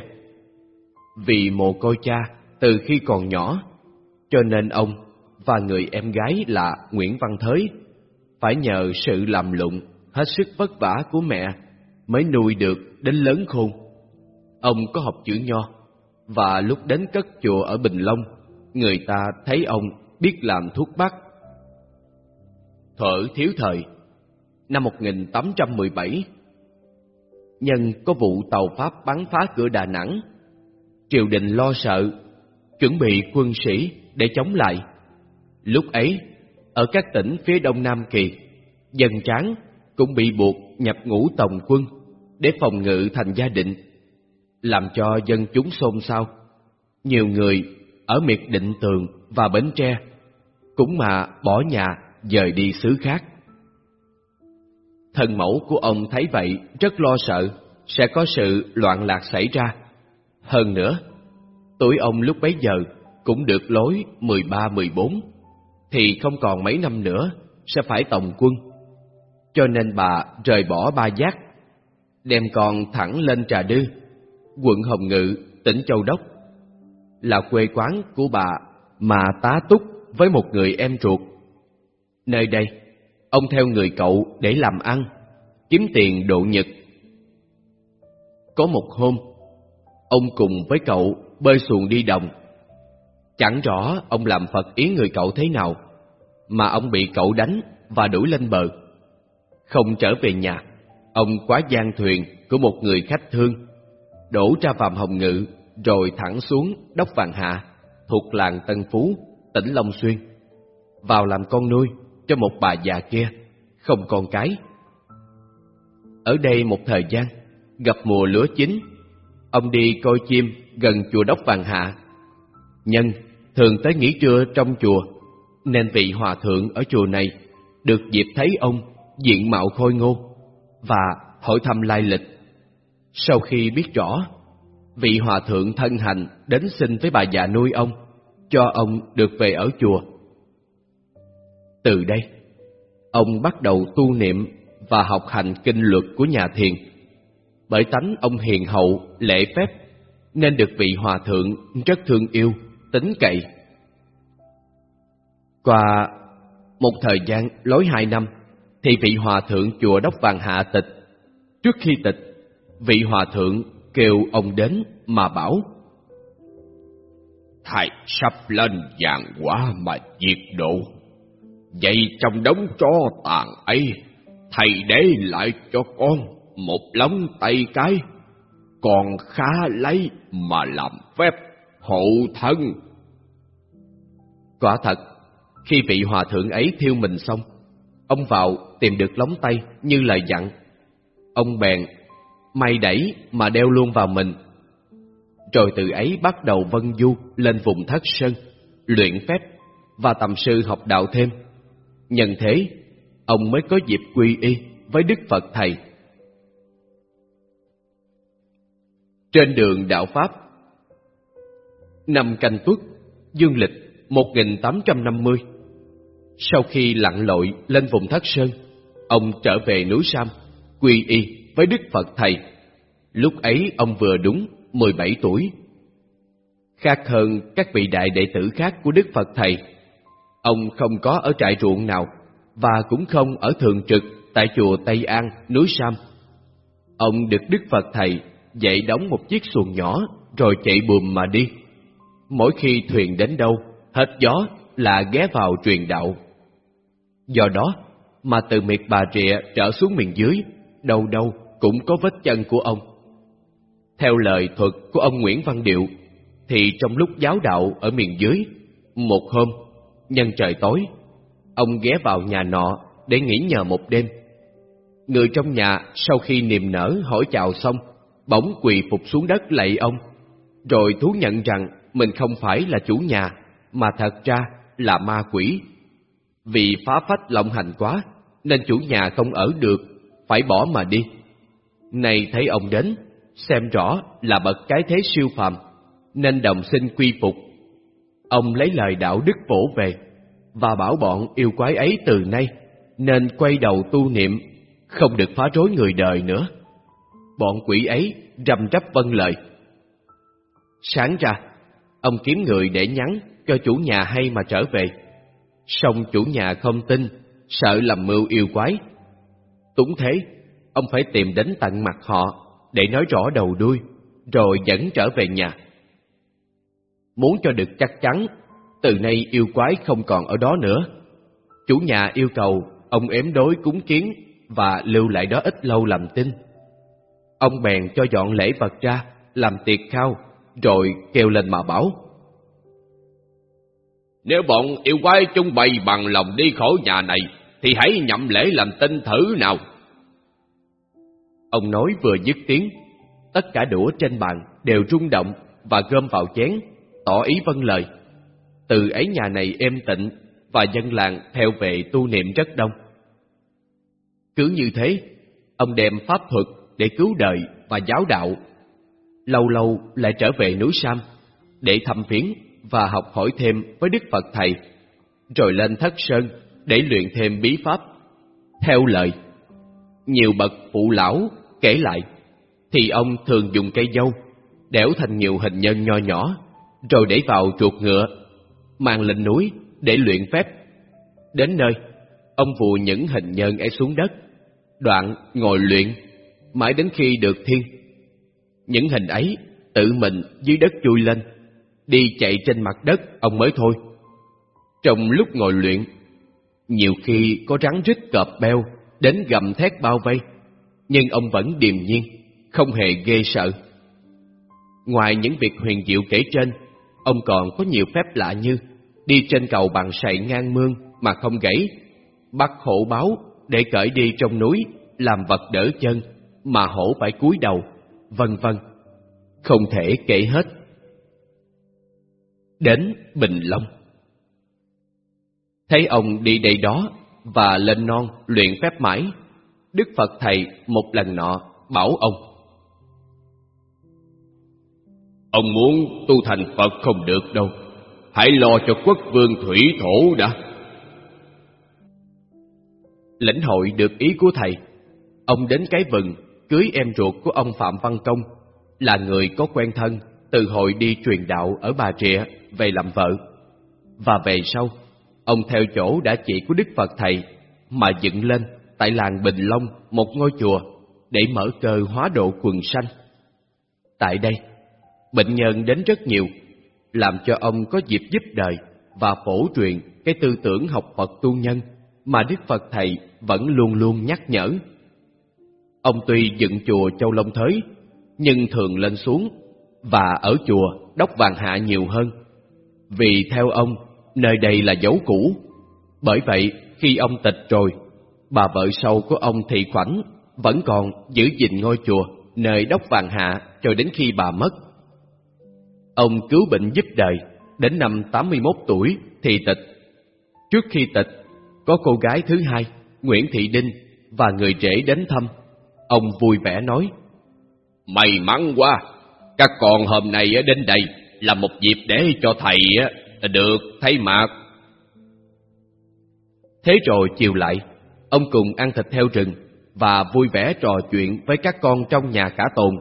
Vì mồ côi cha từ khi còn nhỏ, cho nên ông và người em gái là Nguyễn Văn Thới phải nhờ sự làm lụng hết sức vất vả của mẹ mới nuôi được đến lớn khôn. Ông có học chữ nho và lúc đến cất chùa ở Bình Long, người ta thấy ông biết làm thuốc bắc. Thở thiếu thời Năm 1817 Nhân có vụ tàu Pháp bắn phá cửa Đà Nẵng, Triều đình lo sợ, Chuẩn bị quân sĩ để chống lại Lúc ấy, Ở các tỉnh phía đông Nam Kỳ, Dân tráng cũng bị buộc nhập ngũ tổng quân Để phòng ngự thành gia định làm cho dân chúng xôn xao. Nhiều người ở miệt định tường và Bến Tre cũng mà bỏ nhà dời đi xứ khác. Thần mẫu của ông thấy vậy rất lo sợ sẽ có sự loạn lạc xảy ra. Hơn nữa, tuổi ông lúc bấy giờ cũng được lối 13-14, thì không còn mấy năm nữa sẽ phải tổng quân. Cho nên bà rời bỏ ba giác, đem con thẳng lên Trà Đư quận Hồng Ngự, tỉnh Châu Đốc, là quê quán của bà mà tá túc với một người em ruột. Nơi đây, ông theo người cậu để làm ăn, kiếm tiền độ nhật. Có một hôm, ông cùng với cậu bơi xuồng đi đồng. Chẳng rõ ông làm Phật ý người cậu thế nào, mà ông bị cậu đánh và đuổi lên bờ. Không trở về nhà, ông quá gian thuyền của một người khách thương đổ ra vàm hồng ngự, rồi thẳng xuống đốc vàng hạ, thuộc làng Tân Phú, tỉnh Long Xuyên, vào làm con nuôi cho một bà già kia, không con cái. Ở đây một thời gian, gặp mùa lúa chín, ông đi coi chim gần chùa đốc vàng hạ. Nhân thường tới nghỉ trưa trong chùa, nên vị hòa thượng ở chùa này được dịp thấy ông diện mạo khôi ngô và hỏi thăm lai lịch sau khi biết rõ, vị hòa thượng thân hành đến xin với bà già nuôi ông, cho ông được về ở chùa. Từ đây, ông bắt đầu tu niệm và học hành kinh luật của nhà thiền. Bởi tánh ông hiền hậu, lễ phép, nên được vị hòa thượng rất thương yêu, tính cậy. Qua một thời gian lối hai năm, thì vị hòa thượng chùa Đốc Vàng Hạ tịch. Trước khi tịch, vị hòa thượng kêu ông đến mà bảo thầy sắp lên vàng quả mà diệt độ vậy trong đống tro tàn ấy thầy để lại cho con một lóng tay cái còn khá lấy mà làm phép hộ thân quả thật khi vị hòa thượng ấy thiêu mình xong ông vào tìm được lóng tay như lời dặn ông bèn may đẩy mà đeo luôn vào mình. Rồi từ ấy bắt đầu vân du lên vùng thất sơn, luyện phép và tầm sư học đạo thêm. Nhân thế, ông mới có dịp quy y với Đức Phật Thầy. Trên đường đạo Pháp Năm canh tuất, dương lịch 1850 Sau khi lặn lội lên vùng Thất Sơn, ông trở về núi Sam, quy y với Đức Phật Thầy. Lúc ấy ông vừa đúng 17 tuổi. Khác hơn các vị đại đệ tử khác của Đức Phật Thầy, ông không có ở trại ruộng nào và cũng không ở thường trực tại chùa Tây An, núi Sam. Ông được Đức Phật Thầy dạy đóng một chiếc xuồng nhỏ rồi chạy buồm mà đi. Mỗi khi thuyền đến đâu, hết gió là ghé vào truyền đạo. Do đó mà từ miệt bà rịa trở xuống miền dưới, đâu đâu cũng có vết chân của ông. Theo lời thuật của ông Nguyễn Văn Điệu, thì trong lúc giáo đạo ở miền dưới, một hôm, nhân trời tối, ông ghé vào nhà nọ để nghỉ nhờ một đêm. Người trong nhà sau khi niềm nở hỏi chào xong, bỗng quỳ phục xuống đất lạy ông, rồi thú nhận rằng mình không phải là chủ nhà, mà thật ra là ma quỷ. Vì phá phách lộng hành quá, nên chủ nhà không ở được, phải bỏ mà đi. Này thấy ông đến, xem rõ là bậc cái thế siêu phàm, nên đồng sinh quy phục. Ông lấy lời đạo đức phổ về, và bảo bọn yêu quái ấy từ nay, nên quay đầu tu niệm, không được phá rối người đời nữa. Bọn quỷ ấy rầm rắp vâng lời. Sáng ra, ông kiếm người để nhắn cho chủ nhà hay mà trở về. Song chủ nhà không tin, sợ làm mưu yêu quái. Túng thế, ông phải tìm đến tận mặt họ để nói rõ đầu đuôi, rồi dẫn trở về nhà. Muốn cho được chắc chắn, từ nay yêu quái không còn ở đó nữa. Chủ nhà yêu cầu ông ếm đối cúng kiến và lưu lại đó ít lâu làm tin. Ông bèn cho dọn lễ vật ra, làm tiệc khao, rồi kêu lên mà bảo. Nếu bọn yêu quái chung bày bằng lòng đi khỏi nhà này, thì hãy nhậm lễ làm tin thử nào. Ông nói vừa dứt tiếng, tất cả đũa trên bàn đều rung động và gom vào chén, tỏ ý vâng lời. Từ ấy nhà này êm tịnh và dân làng theo về tu niệm rất đông. Cứ như thế, ông đem pháp thuật để cứu đời và giáo đạo. Lâu lâu lại trở về núi Sam để thăm viếng và học hỏi thêm với Đức Phật Thầy, rồi lên Thất Sơn để luyện thêm bí pháp. Theo lời, nhiều bậc phụ lão kể lại, thì ông thường dùng cây dâu, đẽo thành nhiều hình nhân nho nhỏ, rồi để vào chuột ngựa, mang lên núi để luyện phép. Đến nơi, ông vùi những hình nhân ấy xuống đất, đoạn ngồi luyện, mãi đến khi được thiên. Những hình ấy tự mình dưới đất chui lên, đi chạy trên mặt đất ông mới thôi. Trong lúc ngồi luyện, nhiều khi có rắn rít cọp beo đến gầm thét bao vây, nhưng ông vẫn điềm nhiên, không hề ghê sợ. Ngoài những việc huyền diệu kể trên, ông còn có nhiều phép lạ như đi trên cầu bằng sậy ngang mương mà không gãy, bắt hổ báo để cởi đi trong núi làm vật đỡ chân mà hổ phải cúi đầu, vân vân. Không thể kể hết. Đến Bình Long Thấy ông đi đây đó và lên non luyện phép mãi, Đức Phật Thầy một lần nọ bảo ông. Ông muốn tu thành Phật không được đâu, hãy lo cho quốc vương thủy thổ đã. Lĩnh hội được ý của thầy, ông đến cái vừng cưới em ruột của ông Phạm Văn Công, là người có quen thân từ hội đi truyền đạo ở Bà Rịa về làm vợ. Và về sau, ông theo chỗ đã chỉ của Đức Phật Thầy mà dựng lên tại làng Bình Long một ngôi chùa để mở cơ hóa độ quần sanh. Tại đây, bệnh nhân đến rất nhiều, làm cho ông có dịp giúp đời và phổ truyền cái tư tưởng học Phật tu nhân mà Đức Phật Thầy vẫn luôn luôn nhắc nhở. Ông tuy dựng chùa Châu Long Thới, nhưng thường lên xuống và ở chùa đốc vàng hạ nhiều hơn. Vì theo ông, nơi đây là dấu cũ. Bởi vậy, khi ông tịch rồi, bà vợ sau của ông Thị Khoảnh vẫn còn giữ gìn ngôi chùa nơi đốc vàng hạ cho đến khi bà mất. Ông cứu bệnh giúp đời, đến năm 81 tuổi thì tịch. Trước khi tịch, có cô gái thứ hai, Nguyễn Thị Đinh, và người rể đến thăm. Ông vui vẻ nói, May mắn quá, các con hôm nay đến đây là một dịp để cho thầy được thấy mặt. Thế rồi chiều lại, ông cùng ăn thịt heo rừng và vui vẻ trò chuyện với các con trong nhà cả tồn.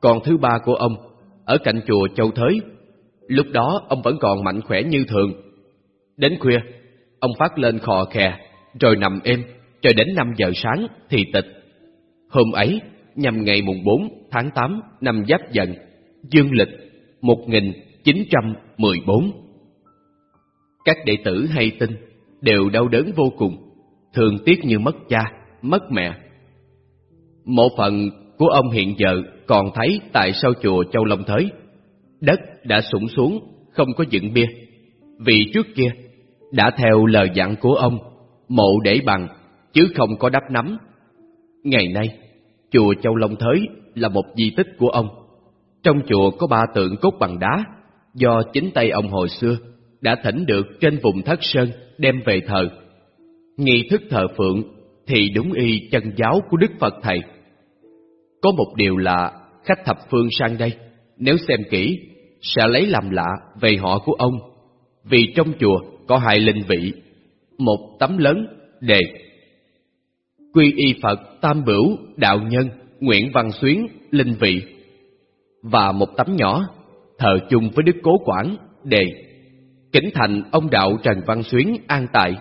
Còn thứ ba của ông, ở cạnh chùa Châu Thới, lúc đó ông vẫn còn mạnh khỏe như thường. Đến khuya, ông phát lên khò khè, rồi nằm êm, cho đến 5 giờ sáng thì tịch. Hôm ấy, nhằm ngày mùng 4 tháng 8 năm Giáp Dần, dương lịch 1914. Các đệ tử hay tin đều đau đớn vô cùng, thường tiếc như mất cha, mất mẹ. Một phần của ông hiện giờ còn thấy tại sau chùa Châu Long Thới, đất đã sụn xuống, không có dựng bia. Vì trước kia, đã theo lời dặn của ông, mộ để bằng, chứ không có đắp nắm. Ngày nay, chùa Châu Long Thới là một di tích của ông. Trong chùa có ba tượng cốt bằng đá, do chính tay ông hồi xưa đã thỉnh được trên vùng thất sơn đem về thờ. Nghi thức thờ phượng thì đúng y chân giáo của Đức Phật Thầy. Có một điều là khách thập phương sang đây, nếu xem kỹ, sẽ lấy làm lạ về họ của ông, vì trong chùa có hai linh vị, một tấm lớn đề Quy y Phật Tam Bửu Đạo Nhân Nguyễn Văn Xuyến Linh Vị và một tấm nhỏ thờ chung với Đức Cố Quảng đề kính thành ông đạo Trần Văn Xuyến an tại.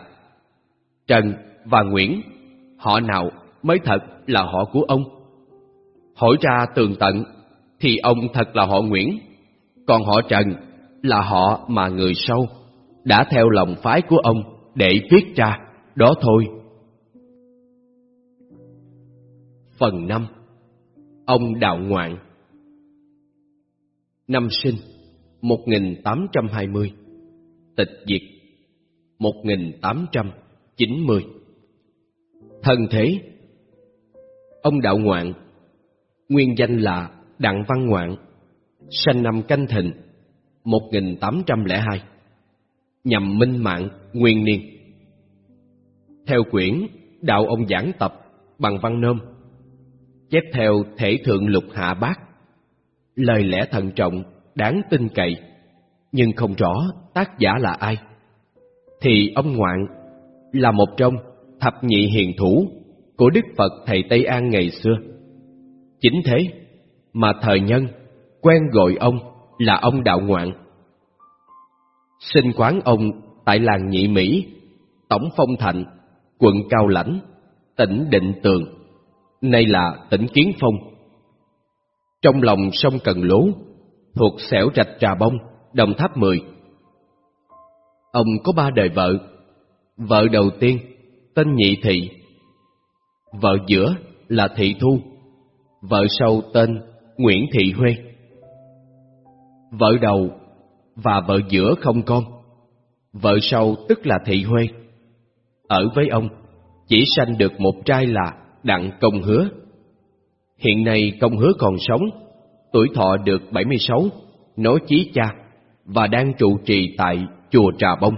Trần và Nguyễn, họ nào mới thật là họ của ông? Hỏi ra tường tận thì ông thật là họ Nguyễn, còn họ Trần là họ mà người sâu đã theo lòng phái của ông để viết ra, đó thôi. Phần 5 Ông Đạo Ngoạn. Năm sinh 1820 Tịch diệt 1890 Thân thế Ông Đạo Ngoạn Nguyên danh là Đặng Văn Ngoạn sinh năm canh thịnh 1802 Nhằm minh mạng nguyên niên Theo quyển Đạo ông giảng tập bằng văn nôm chép theo thể thượng lục hạ bát. Lời lẽ thận trọng, đáng tin cậy, nhưng không rõ tác giả là ai. Thì ông Ngoạn là một trong thập nhị hiền thủ của Đức Phật Thầy Tây An ngày xưa. Chính thế mà thời nhân quen gọi ông là ông Đạo Ngoạn. Sinh quán ông tại làng Nhị Mỹ, Tổng Phong Thạnh, quận Cao Lãnh, tỉnh Định Tường nay là tỉnh Kiến Phong. Trong lòng sông Cần Lố, thuộc xẻo rạch Trà Bông, Đồng Tháp Mười. Ông có ba đời vợ. Vợ đầu tiên tên Nhị Thị, vợ giữa là Thị Thu, vợ sau tên Nguyễn Thị Huê. Vợ đầu và vợ giữa không con, vợ sau tức là Thị Huê. Ở với ông, chỉ sanh được một trai là Đặng Công Hứa. Hiện nay Công Hứa còn sống, tuổi thọ được 76, nói chí cha và đang trụ trì tại chùa Trà Bông.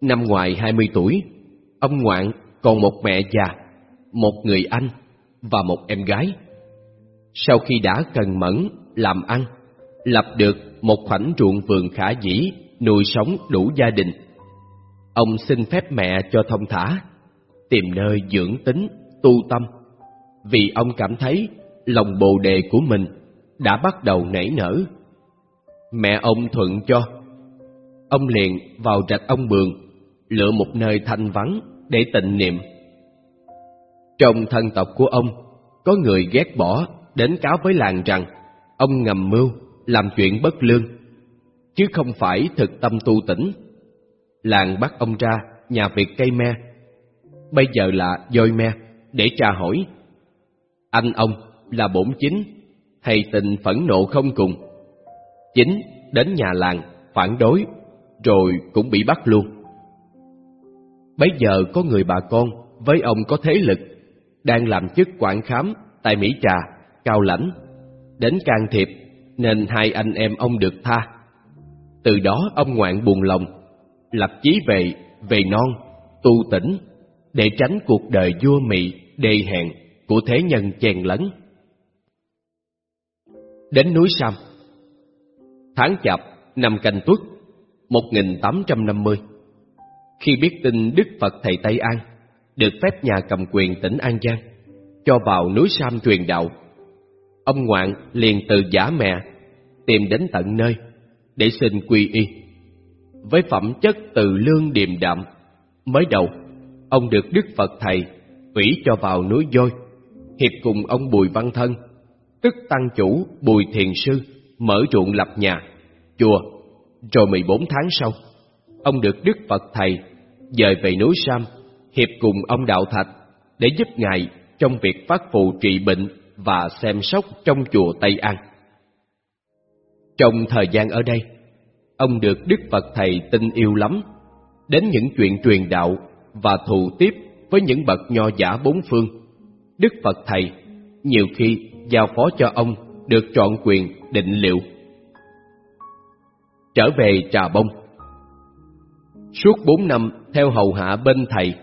Năm ngoài 20 tuổi, ông Ngoạn còn một mẹ già, một người anh và một em gái. Sau khi đã cần mẫn làm ăn, lập được một khoảnh ruộng vườn khả dĩ nuôi sống đủ gia đình. Ông xin phép mẹ cho thông thả tìm nơi dưỡng tính, tu tâm, vì ông cảm thấy lòng bồ đề của mình đã bắt đầu nảy nở. Mẹ ông thuận cho. Ông liền vào rạch ông bường, lựa một nơi thanh vắng để tịnh niệm. Trong thân tộc của ông, có người ghét bỏ đến cáo với làng rằng ông ngầm mưu làm chuyện bất lương, chứ không phải thực tâm tu tỉnh. Làng bắt ông ra nhà việc cây me bây giờ là dôi me, để tra hỏi. Anh ông là bổn chính, hay tình phẫn nộ không cùng. Chính đến nhà làng, phản đối, rồi cũng bị bắt luôn. Bây giờ có người bà con với ông có thế lực, đang làm chức quản khám tại Mỹ Trà, Cao Lãnh, đến can thiệp nên hai anh em ông được tha. Từ đó ông ngoạn buồn lòng, lập chí về, về non, tu tỉnh, để tránh cuộc đời vua mị, đề hèn của thế nhân chèn lấn. Đến núi Sam Tháng Chạp, năm canh tuất, 1850 Khi biết tin Đức Phật Thầy Tây An được phép nhà cầm quyền tỉnh An Giang cho vào núi Sam truyền đạo, ông ngoạn liền từ giả mẹ tìm đến tận nơi để xin quy y. Với phẩm chất từ lương điềm đạm, mới đầu ông được Đức Phật Thầy ủy cho vào núi voi hiệp cùng ông Bùi Văn Thân, tức tăng chủ Bùi Thiền Sư, mở ruộng lập nhà, chùa. Rồi 14 tháng sau, ông được Đức Phật Thầy dời về núi Sam, hiệp cùng ông Đạo Thạch để giúp Ngài trong việc phát phụ trị bệnh và xem sóc trong chùa Tây An. Trong thời gian ở đây, ông được Đức Phật Thầy tin yêu lắm, đến những chuyện truyền đạo và thù tiếp với những bậc nho giả bốn phương. Đức Phật Thầy nhiều khi giao phó cho ông được trọn quyền định liệu. Trở về Trà Bông Suốt bốn năm theo hầu hạ bên thầy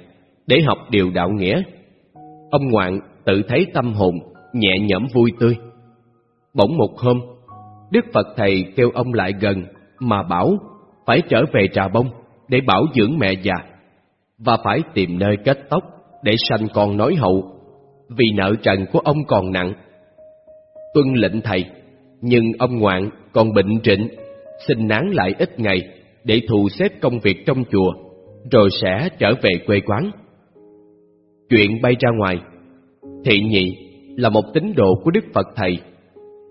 để học điều đạo nghĩa, ông ngoạn tự thấy tâm hồn nhẹ nhõm vui tươi. Bỗng một hôm, Đức Phật Thầy kêu ông lại gần mà bảo phải trở về Trà Bông để bảo dưỡng mẹ già và phải tìm nơi kết tóc để sanh con nói hậu vì nợ trần của ông còn nặng. Tuân lệnh thầy, nhưng ông ngoạn còn bệnh trịnh, xin nán lại ít ngày để thu xếp công việc trong chùa, rồi sẽ trở về quê quán. Chuyện bay ra ngoài, thị nhị là một tín đồ của Đức Phật Thầy.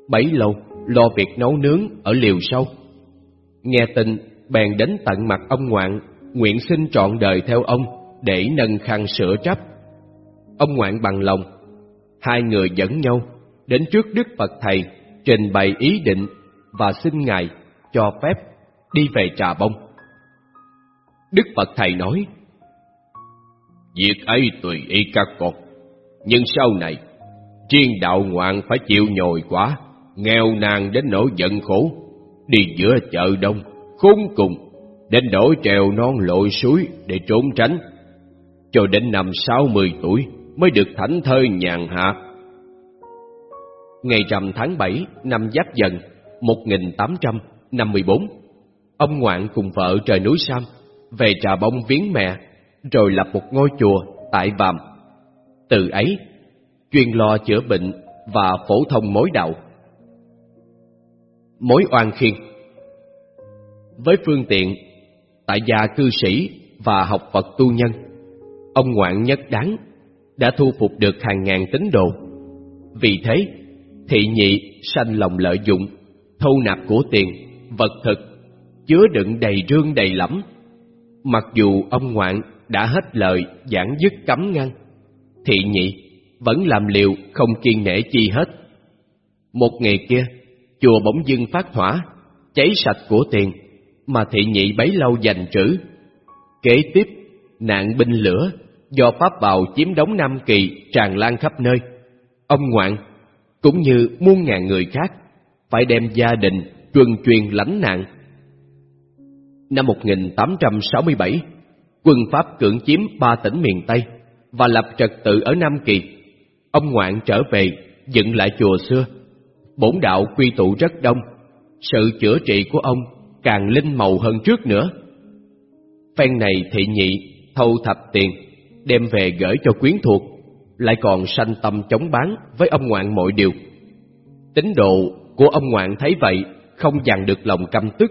Bấy lâu lo việc nấu nướng ở liều sâu. Nghe tin bèn đến tận mặt ông ngoạn, nguyện xin trọn đời theo ông để nâng khăn sửa trách. Ông ngoạn bằng lòng, hai người dẫn nhau đến trước Đức Phật Thầy trình bày ý định và xin Ngài cho phép đi về Trà Bông. Đức Phật Thầy nói, Việc ấy tùy ý các con, nhưng sau này, Triên đạo ngoạn phải chịu nhồi quá, nghèo nàn đến nỗi giận khổ, đi giữa chợ đông, khốn cùng, đến đổi trèo non lội suối để trốn tránh. Cho đến năm sáu mươi tuổi mới được thảnh thơi nhàn hạ. Ngày rằm tháng bảy năm Giáp Dần 1854, ông ngoạn cùng vợ trời núi Sam về Trà Bông viếng mẹ, rồi lập một ngôi chùa tại Vàm. Từ ấy, chuyên lo chữa bệnh và phổ thông mối đạo. Mối oan khiên Với phương tiện, tại gia cư sĩ và học Phật tu nhân, ông ngoạn nhất đáng đã thu phục được hàng ngàn tín đồ. Vì thế, thị nhị sanh lòng lợi dụng, thu nạp của tiền, vật thực, chứa đựng đầy rương đầy lẫm. Mặc dù ông ngoạn đã hết lời giảng dứt cấm ngăn, thị nhị vẫn làm liều không kiên nể chi hết. Một ngày kia, chùa bỗng dưng phát hỏa, cháy sạch của tiền mà thị nhị bấy lâu dành trữ. Kế tiếp, nạn binh lửa do pháp bào chiếm đóng Nam Kỳ tràn lan khắp nơi. Ông ngoạn, cũng như muôn ngàn người khác, phải đem gia đình truân truyền lánh nạn. Năm 1867, quân Pháp cưỡng chiếm ba tỉnh miền Tây và lập trật tự ở Nam Kỳ. Ông ngoạn trở về, dựng lại chùa xưa. Bổn đạo quy tụ rất đông, sự chữa trị của ông càng linh màu hơn trước nữa. Phen này thị nhị thâu thập tiền đem về gửi cho quyến thuộc, lại còn sanh tâm chống bán với ông ngoạn mọi điều. Tín độ của ông ngoạn thấy vậy, không dằn được lòng căm tức,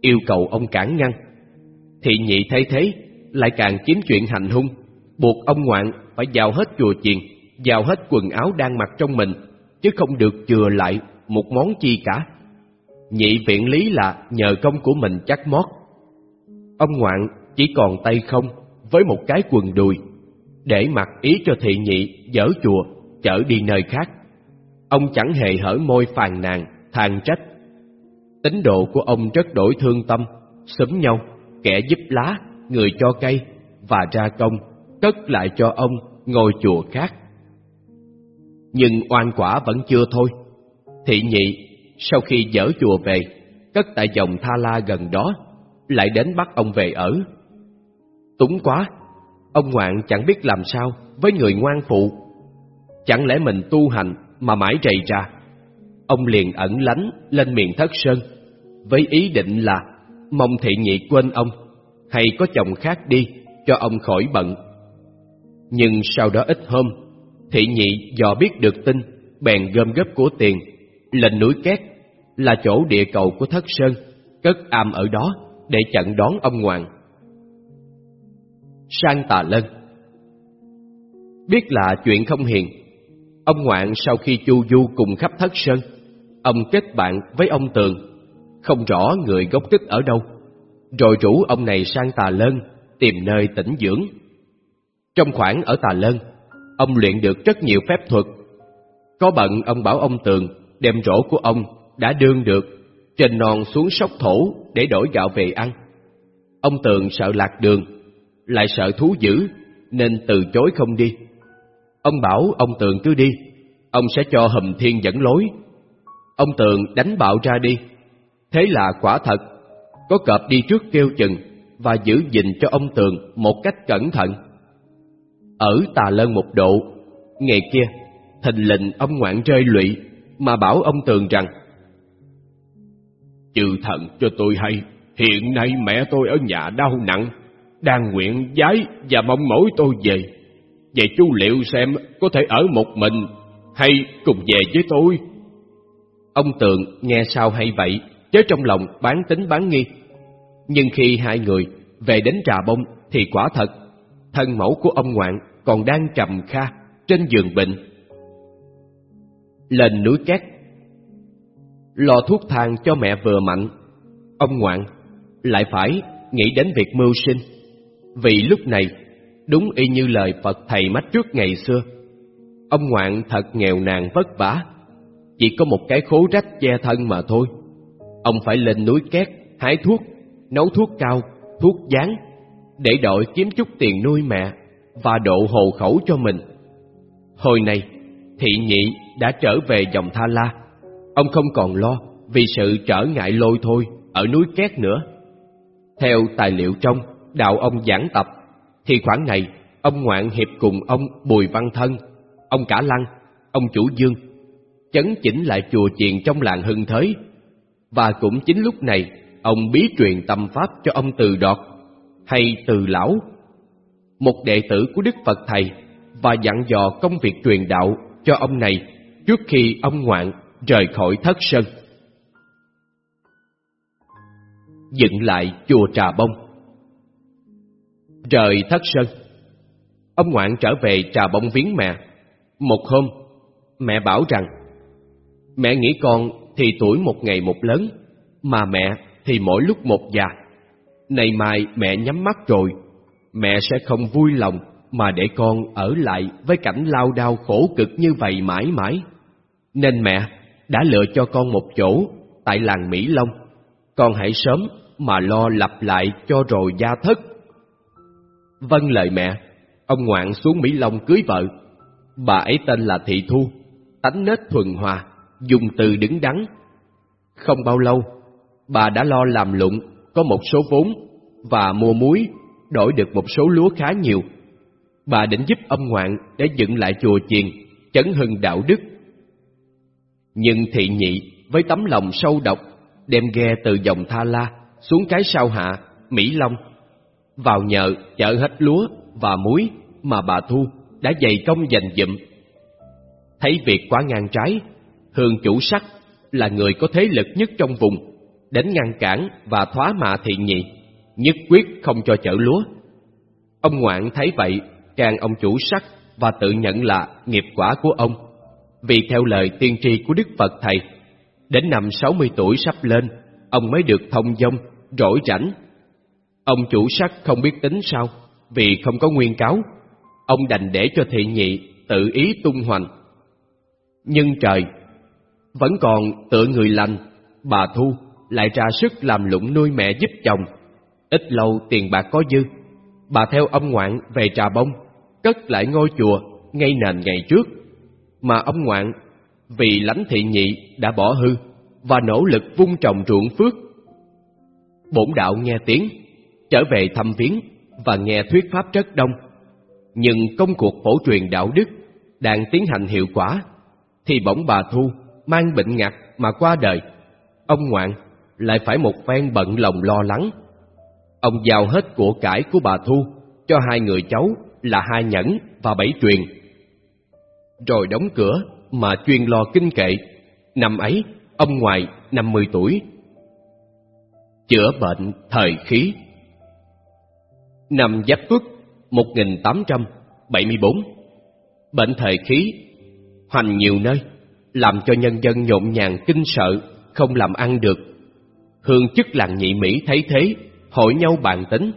yêu cầu ông cản ngăn. Thị nhị thấy thế, lại càng kiếm chuyện hành hung, buộc ông ngoạn phải giao hết chùa chiền, giao hết quần áo đang mặc trong mình, chứ không được chừa lại một món chi cả. Nhị viện lý là nhờ công của mình chắc mót. Ông ngoạn chỉ còn tay không với một cái quần đùi, để mặc ý cho thị nhị dở chùa, chở đi nơi khác. Ông chẳng hề hở môi phàn nàn, than trách. Tính độ của ông rất đổi thương tâm, sấm nhau, kẻ giúp lá, người cho cây, và ra công, cất lại cho ông ngôi chùa khác. Nhưng oan quả vẫn chưa thôi. Thị nhị sau khi dỡ chùa về, cất tại dòng Tha La gần đó, lại đến bắt ông về ở. Túng quá, ông ngoạn chẳng biết làm sao với người ngoan phụ. Chẳng lẽ mình tu hành mà mãi rầy ra. Ông liền ẩn lánh lên miền thất sơn, với ý định là mong thị nhị quên ông, hay có chồng khác đi cho ông khỏi bận. Nhưng sau đó ít hôm, thị nhị dò biết được tin, bèn gom góp của tiền, lên núi Két là chỗ địa cầu của thất sơn, cất am ở đó để chặn đón ông ngoạn. Sang tà lân Biết là chuyện không hiền, ông ngoạn sau khi chu du cùng khắp thất sơn, ông kết bạn với ông Tường, không rõ người gốc tích ở đâu, rồi rủ ông này sang tà lân tìm nơi tĩnh dưỡng. Trong khoảng ở tà lân, ông luyện được rất nhiều phép thuật. Có bận ông bảo ông Tường đem rổ của ông đã đương được, trên non xuống sóc thổ để đổi gạo về ăn. Ông Tường sợ lạc đường, lại sợ thú dữ, nên từ chối không đi. Ông bảo ông Tường cứ đi, ông sẽ cho hầm thiên dẫn lối. Ông Tường đánh bạo ra đi, thế là quả thật, có cọp đi trước kêu chừng và giữ gìn cho ông Tường một cách cẩn thận. Ở tà lân một độ, ngày kia, thình lình ông ngoạn rơi lụy mà bảo ông Tường rằng Chư thần cho tôi hay, hiện nay mẹ tôi ở nhà đau nặng, đang nguyện giái và mong mỏi tôi về. Vậy chú liệu xem có thể ở một mình hay cùng về với tôi? Ông Tượng nghe sao hay vậy, chớ trong lòng bán tính bán nghi. Nhưng khi hai người về đến Trà Bông thì quả thật, thân mẫu của ông ngoạn còn đang trầm kha trên giường bệnh. Lên núi Két lo thuốc thang cho mẹ vừa mạnh, ông ngoạn lại phải nghĩ đến việc mưu sinh. Vì lúc này, đúng y như lời Phật thầy mách trước ngày xưa, ông ngoạn thật nghèo nàn vất vả, chỉ có một cái khố rách che thân mà thôi. Ông phải lên núi két, hái thuốc, nấu thuốc cao, thuốc dán, để đội kiếm chút tiền nuôi mẹ và độ hồ khẩu cho mình. Hồi này, thị nhị đã trở về dòng Tha La, Ông không còn lo vì sự trở ngại lôi thôi ở núi Két nữa. Theo tài liệu trong đạo ông giảng tập, thì khoảng này ông ngoạn hiệp cùng ông Bùi Văn Thân, ông Cả Lăng, ông Chủ Dương, chấn chỉnh lại chùa chiền trong làng Hưng Thới. Và cũng chính lúc này, ông bí truyền tâm pháp cho ông Từ Đọt, hay Từ Lão, một đệ tử của Đức Phật Thầy, và dặn dò công việc truyền đạo cho ông này trước khi ông ngoạn rời khỏi thất sơn. Dựng lại chùa Trà Bông Rời thất sơn Ông ngoạn trở về Trà Bông viếng mẹ. Một hôm, mẹ bảo rằng Mẹ nghĩ con thì tuổi một ngày một lớn, mà mẹ thì mỗi lúc một già. Này mai mẹ nhắm mắt rồi, mẹ sẽ không vui lòng mà để con ở lại với cảnh lao đao khổ cực như vậy mãi mãi. Nên mẹ đã lựa cho con một chỗ tại làng Mỹ Long. Con hãy sớm mà lo lặp lại cho rồi gia thất. Vâng lời mẹ, ông ngoạn xuống Mỹ Long cưới vợ. Bà ấy tên là Thị Thu, tánh nết thuần hòa, dùng từ đứng đắn. Không bao lâu, bà đã lo làm lụng, có một số vốn và mua muối, đổi được một số lúa khá nhiều. Bà định giúp ông ngoạn để dựng lại chùa chiền, chấn hưng đạo đức nhưng thị nhị với tấm lòng sâu độc đem ghe từ dòng Tha La xuống cái sao hạ, Mỹ Long, vào nhờ chở hết lúa và muối mà bà Thu đã dày công dành dụm. Thấy việc quá ngang trái, Hương chủ sắc là người có thế lực nhất trong vùng, đến ngăn cản và thoá mạ thị nhị, nhất quyết không cho chở lúa. Ông ngoạn thấy vậy, càng ông chủ sắc và tự nhận là nghiệp quả của ông vì theo lời tiên tri của Đức Phật Thầy, đến năm 60 tuổi sắp lên, ông mới được thông dông, rỗi rảnh. Ông chủ sắc không biết tính sao, vì không có nguyên cáo, ông đành để cho thị nhị tự ý tung hoành. Nhưng trời, vẫn còn tựa người lành, bà Thu lại ra sức làm lụng nuôi mẹ giúp chồng. Ít lâu tiền bạc có dư, bà theo ông ngoạn về Trà Bông, cất lại ngôi chùa ngay nền ngày trước mà ông ngoạn vì lãnh thị nhị đã bỏ hư và nỗ lực vung trồng ruộng phước. Bổn đạo nghe tiếng, trở về thăm viếng và nghe thuyết pháp rất đông. Nhưng công cuộc phổ truyền đạo đức đang tiến hành hiệu quả, thì bỗng bà Thu mang bệnh ngặt mà qua đời. Ông ngoạn lại phải một phen bận lòng lo lắng. Ông giao hết của cải của bà Thu cho hai người cháu là hai nhẫn và bảy truyền. Rồi đóng cửa mà chuyên lo kinh kệ. Năm ấy, ông ngoại 50 tuổi. Chữa bệnh thời khí Năm Giáp Tuất 1874 Bệnh thời khí hoành nhiều nơi, làm cho nhân dân nhộn nhàng kinh sợ, không làm ăn được. Hương chức làng nhị Mỹ thấy thế, hội nhau bàn tính,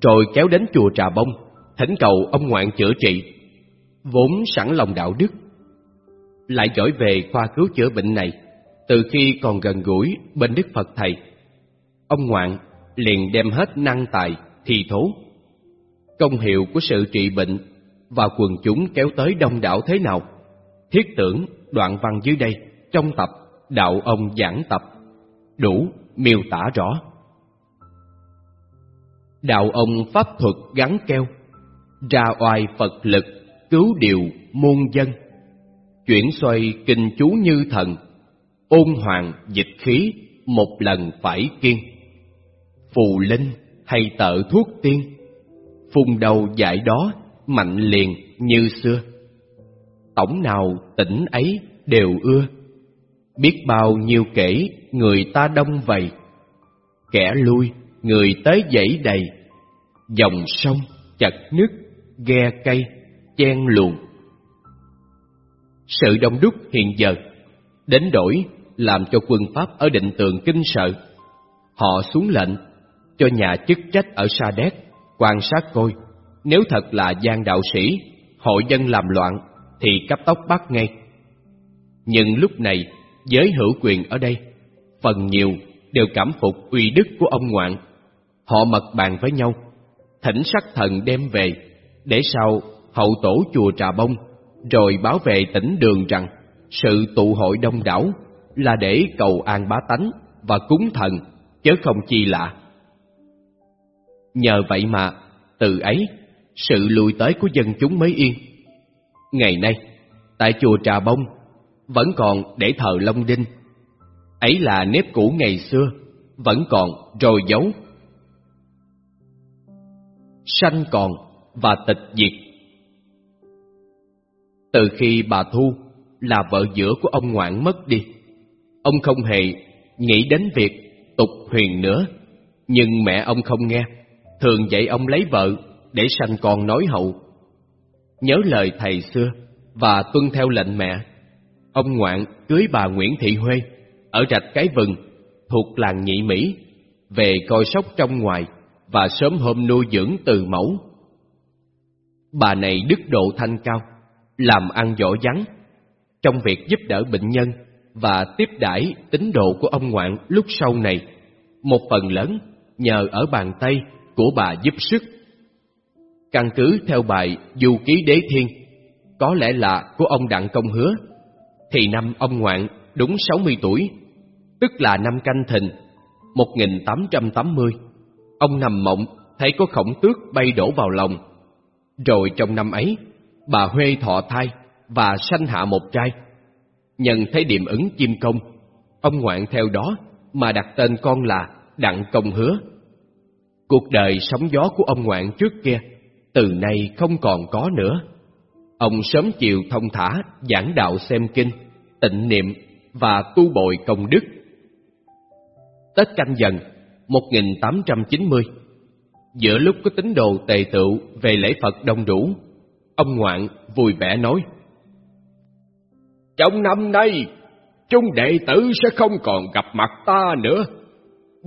rồi kéo đến chùa Trà Bông, thỉnh cầu ông ngoạn chữa trị. Vốn sẵn lòng đạo đức, lại giỏi về khoa cứu chữa bệnh này, từ khi còn gần gũi bên Đức Phật Thầy. Ông ngoạn liền đem hết năng tài, thi thố. Công hiệu của sự trị bệnh và quần chúng kéo tới đông đảo thế nào? Thiết tưởng đoạn văn dưới đây trong tập Đạo ông giảng tập đủ miêu tả rõ. Đạo ông pháp thuật gắn keo, ra oai Phật lực cứu điều muôn dân, chuyển xoay kinh chú như thần, ôn hoàng dịch khí một lần phải kiên. Phù linh hay tợ thuốc tiên, phùng đầu dạy đó mạnh liền như xưa. Tổng nào tỉnh ấy đều ưa, biết bao nhiêu kể người ta đông vầy, kẻ lui người tới dãy đầy, dòng sông chặt nước, ghe cây, chen luồn Sự đông đúc hiện giờ đến đổi làm cho quân Pháp ở định tường kinh sợ. Họ xuống lệnh cho nhà chức trách ở Sa Đéc quan sát coi nếu thật là gian đạo sĩ, hội dân làm loạn thì cấp tốc bắt ngay. Nhưng lúc này, giới hữu quyền ở đây, phần nhiều đều cảm phục uy đức của ông ngoạn. Họ mật bàn với nhau, thỉnh sắc thần đem về, để sau hậu tổ chùa Trà Bông, rồi báo về tỉnh đường rằng sự tụ hội đông đảo là để cầu an bá tánh và cúng thần, chứ không chi lạ. Nhờ vậy mà, từ ấy, sự lùi tới của dân chúng mới yên. Ngày nay, tại chùa Trà Bông, vẫn còn để thờ Long Đinh. Ấy là nếp cũ ngày xưa, vẫn còn rồi giấu. Sanh còn và tịch diệt. Từ khi bà Thu là vợ giữa của ông ngoạn mất đi, ông không hề nghĩ đến việc tục huyền nữa. Nhưng mẹ ông không nghe, thường dạy ông lấy vợ để sanh con nói hậu. Nhớ lời thầy xưa và tuân theo lệnh mẹ, ông ngoạn cưới bà Nguyễn Thị Huê ở rạch cái vừng thuộc làng Nhị Mỹ về coi sóc trong ngoài và sớm hôm nuôi dưỡng từ mẫu. Bà này đức độ thanh cao, làm ăn giỏi vắng, trong việc giúp đỡ bệnh nhân và tiếp đãi tín đồ của ông ngoạn lúc sau này, một phần lớn nhờ ở bàn tay của bà giúp sức. Căn cứ theo bài Du Ký Đế Thiên, có lẽ là của ông Đặng Công Hứa, thì năm ông ngoạn đúng 60 tuổi, tức là năm canh thìn, 1880. Ông nằm mộng thấy có khổng tước bay đổ vào lòng. Rồi trong năm ấy, bà Huê thọ thai và sanh hạ một trai. Nhận thấy điểm ứng chim công, ông ngoạn theo đó mà đặt tên con là Đặng Công Hứa. Cuộc đời sóng gió của ông ngoạn trước kia, từ nay không còn có nữa. Ông sớm chiều thông thả giảng đạo xem kinh, tịnh niệm và tu bồi công đức. Tết canh dần 1890 Giữa lúc có tín đồ tề tựu về lễ Phật đông đủ, ông ngoạn vui vẻ nói Trong năm nay, chúng đệ tử sẽ không còn gặp mặt ta nữa.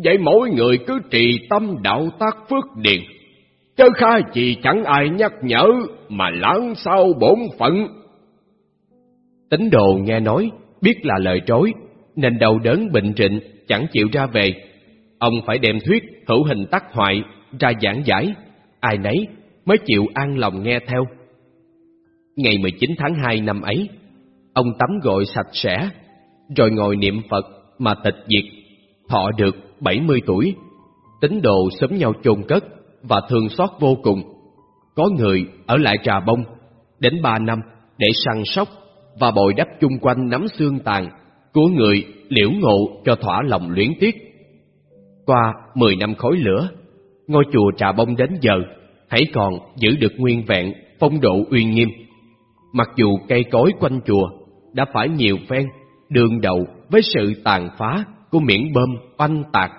Vậy mỗi người cứ trì tâm đạo tác phước điền, chớ khai gì chẳng ai nhắc nhở mà lãng sau bổn phận. Tín đồ nghe nói, biết là lời trối, nên đau đớn bệnh trịnh, chẳng chịu ra về. Ông phải đem thuyết hữu hình tắc hoại ra giảng giải, ai nấy mới chịu an lòng nghe theo. Ngày 19 tháng 2 năm ấy, ông tắm gội sạch sẽ, rồi ngồi niệm Phật mà tịch diệt, thọ được 70 tuổi. Tín đồ sớm nhau chôn cất và thương xót vô cùng. Có người ở lại Trà Bông đến ba năm để săn sóc và bồi đắp chung quanh nắm xương tàn của người liễu ngộ cho thỏa lòng luyến tiếc. Qua mười năm khói lửa, ngôi chùa Trà Bông đến giờ hãy còn giữ được nguyên vẹn phong độ uy nghiêm. Mặc dù cây cối quanh chùa đã phải nhiều phen đương đầu với sự tàn phá của miệng bơm oanh tạc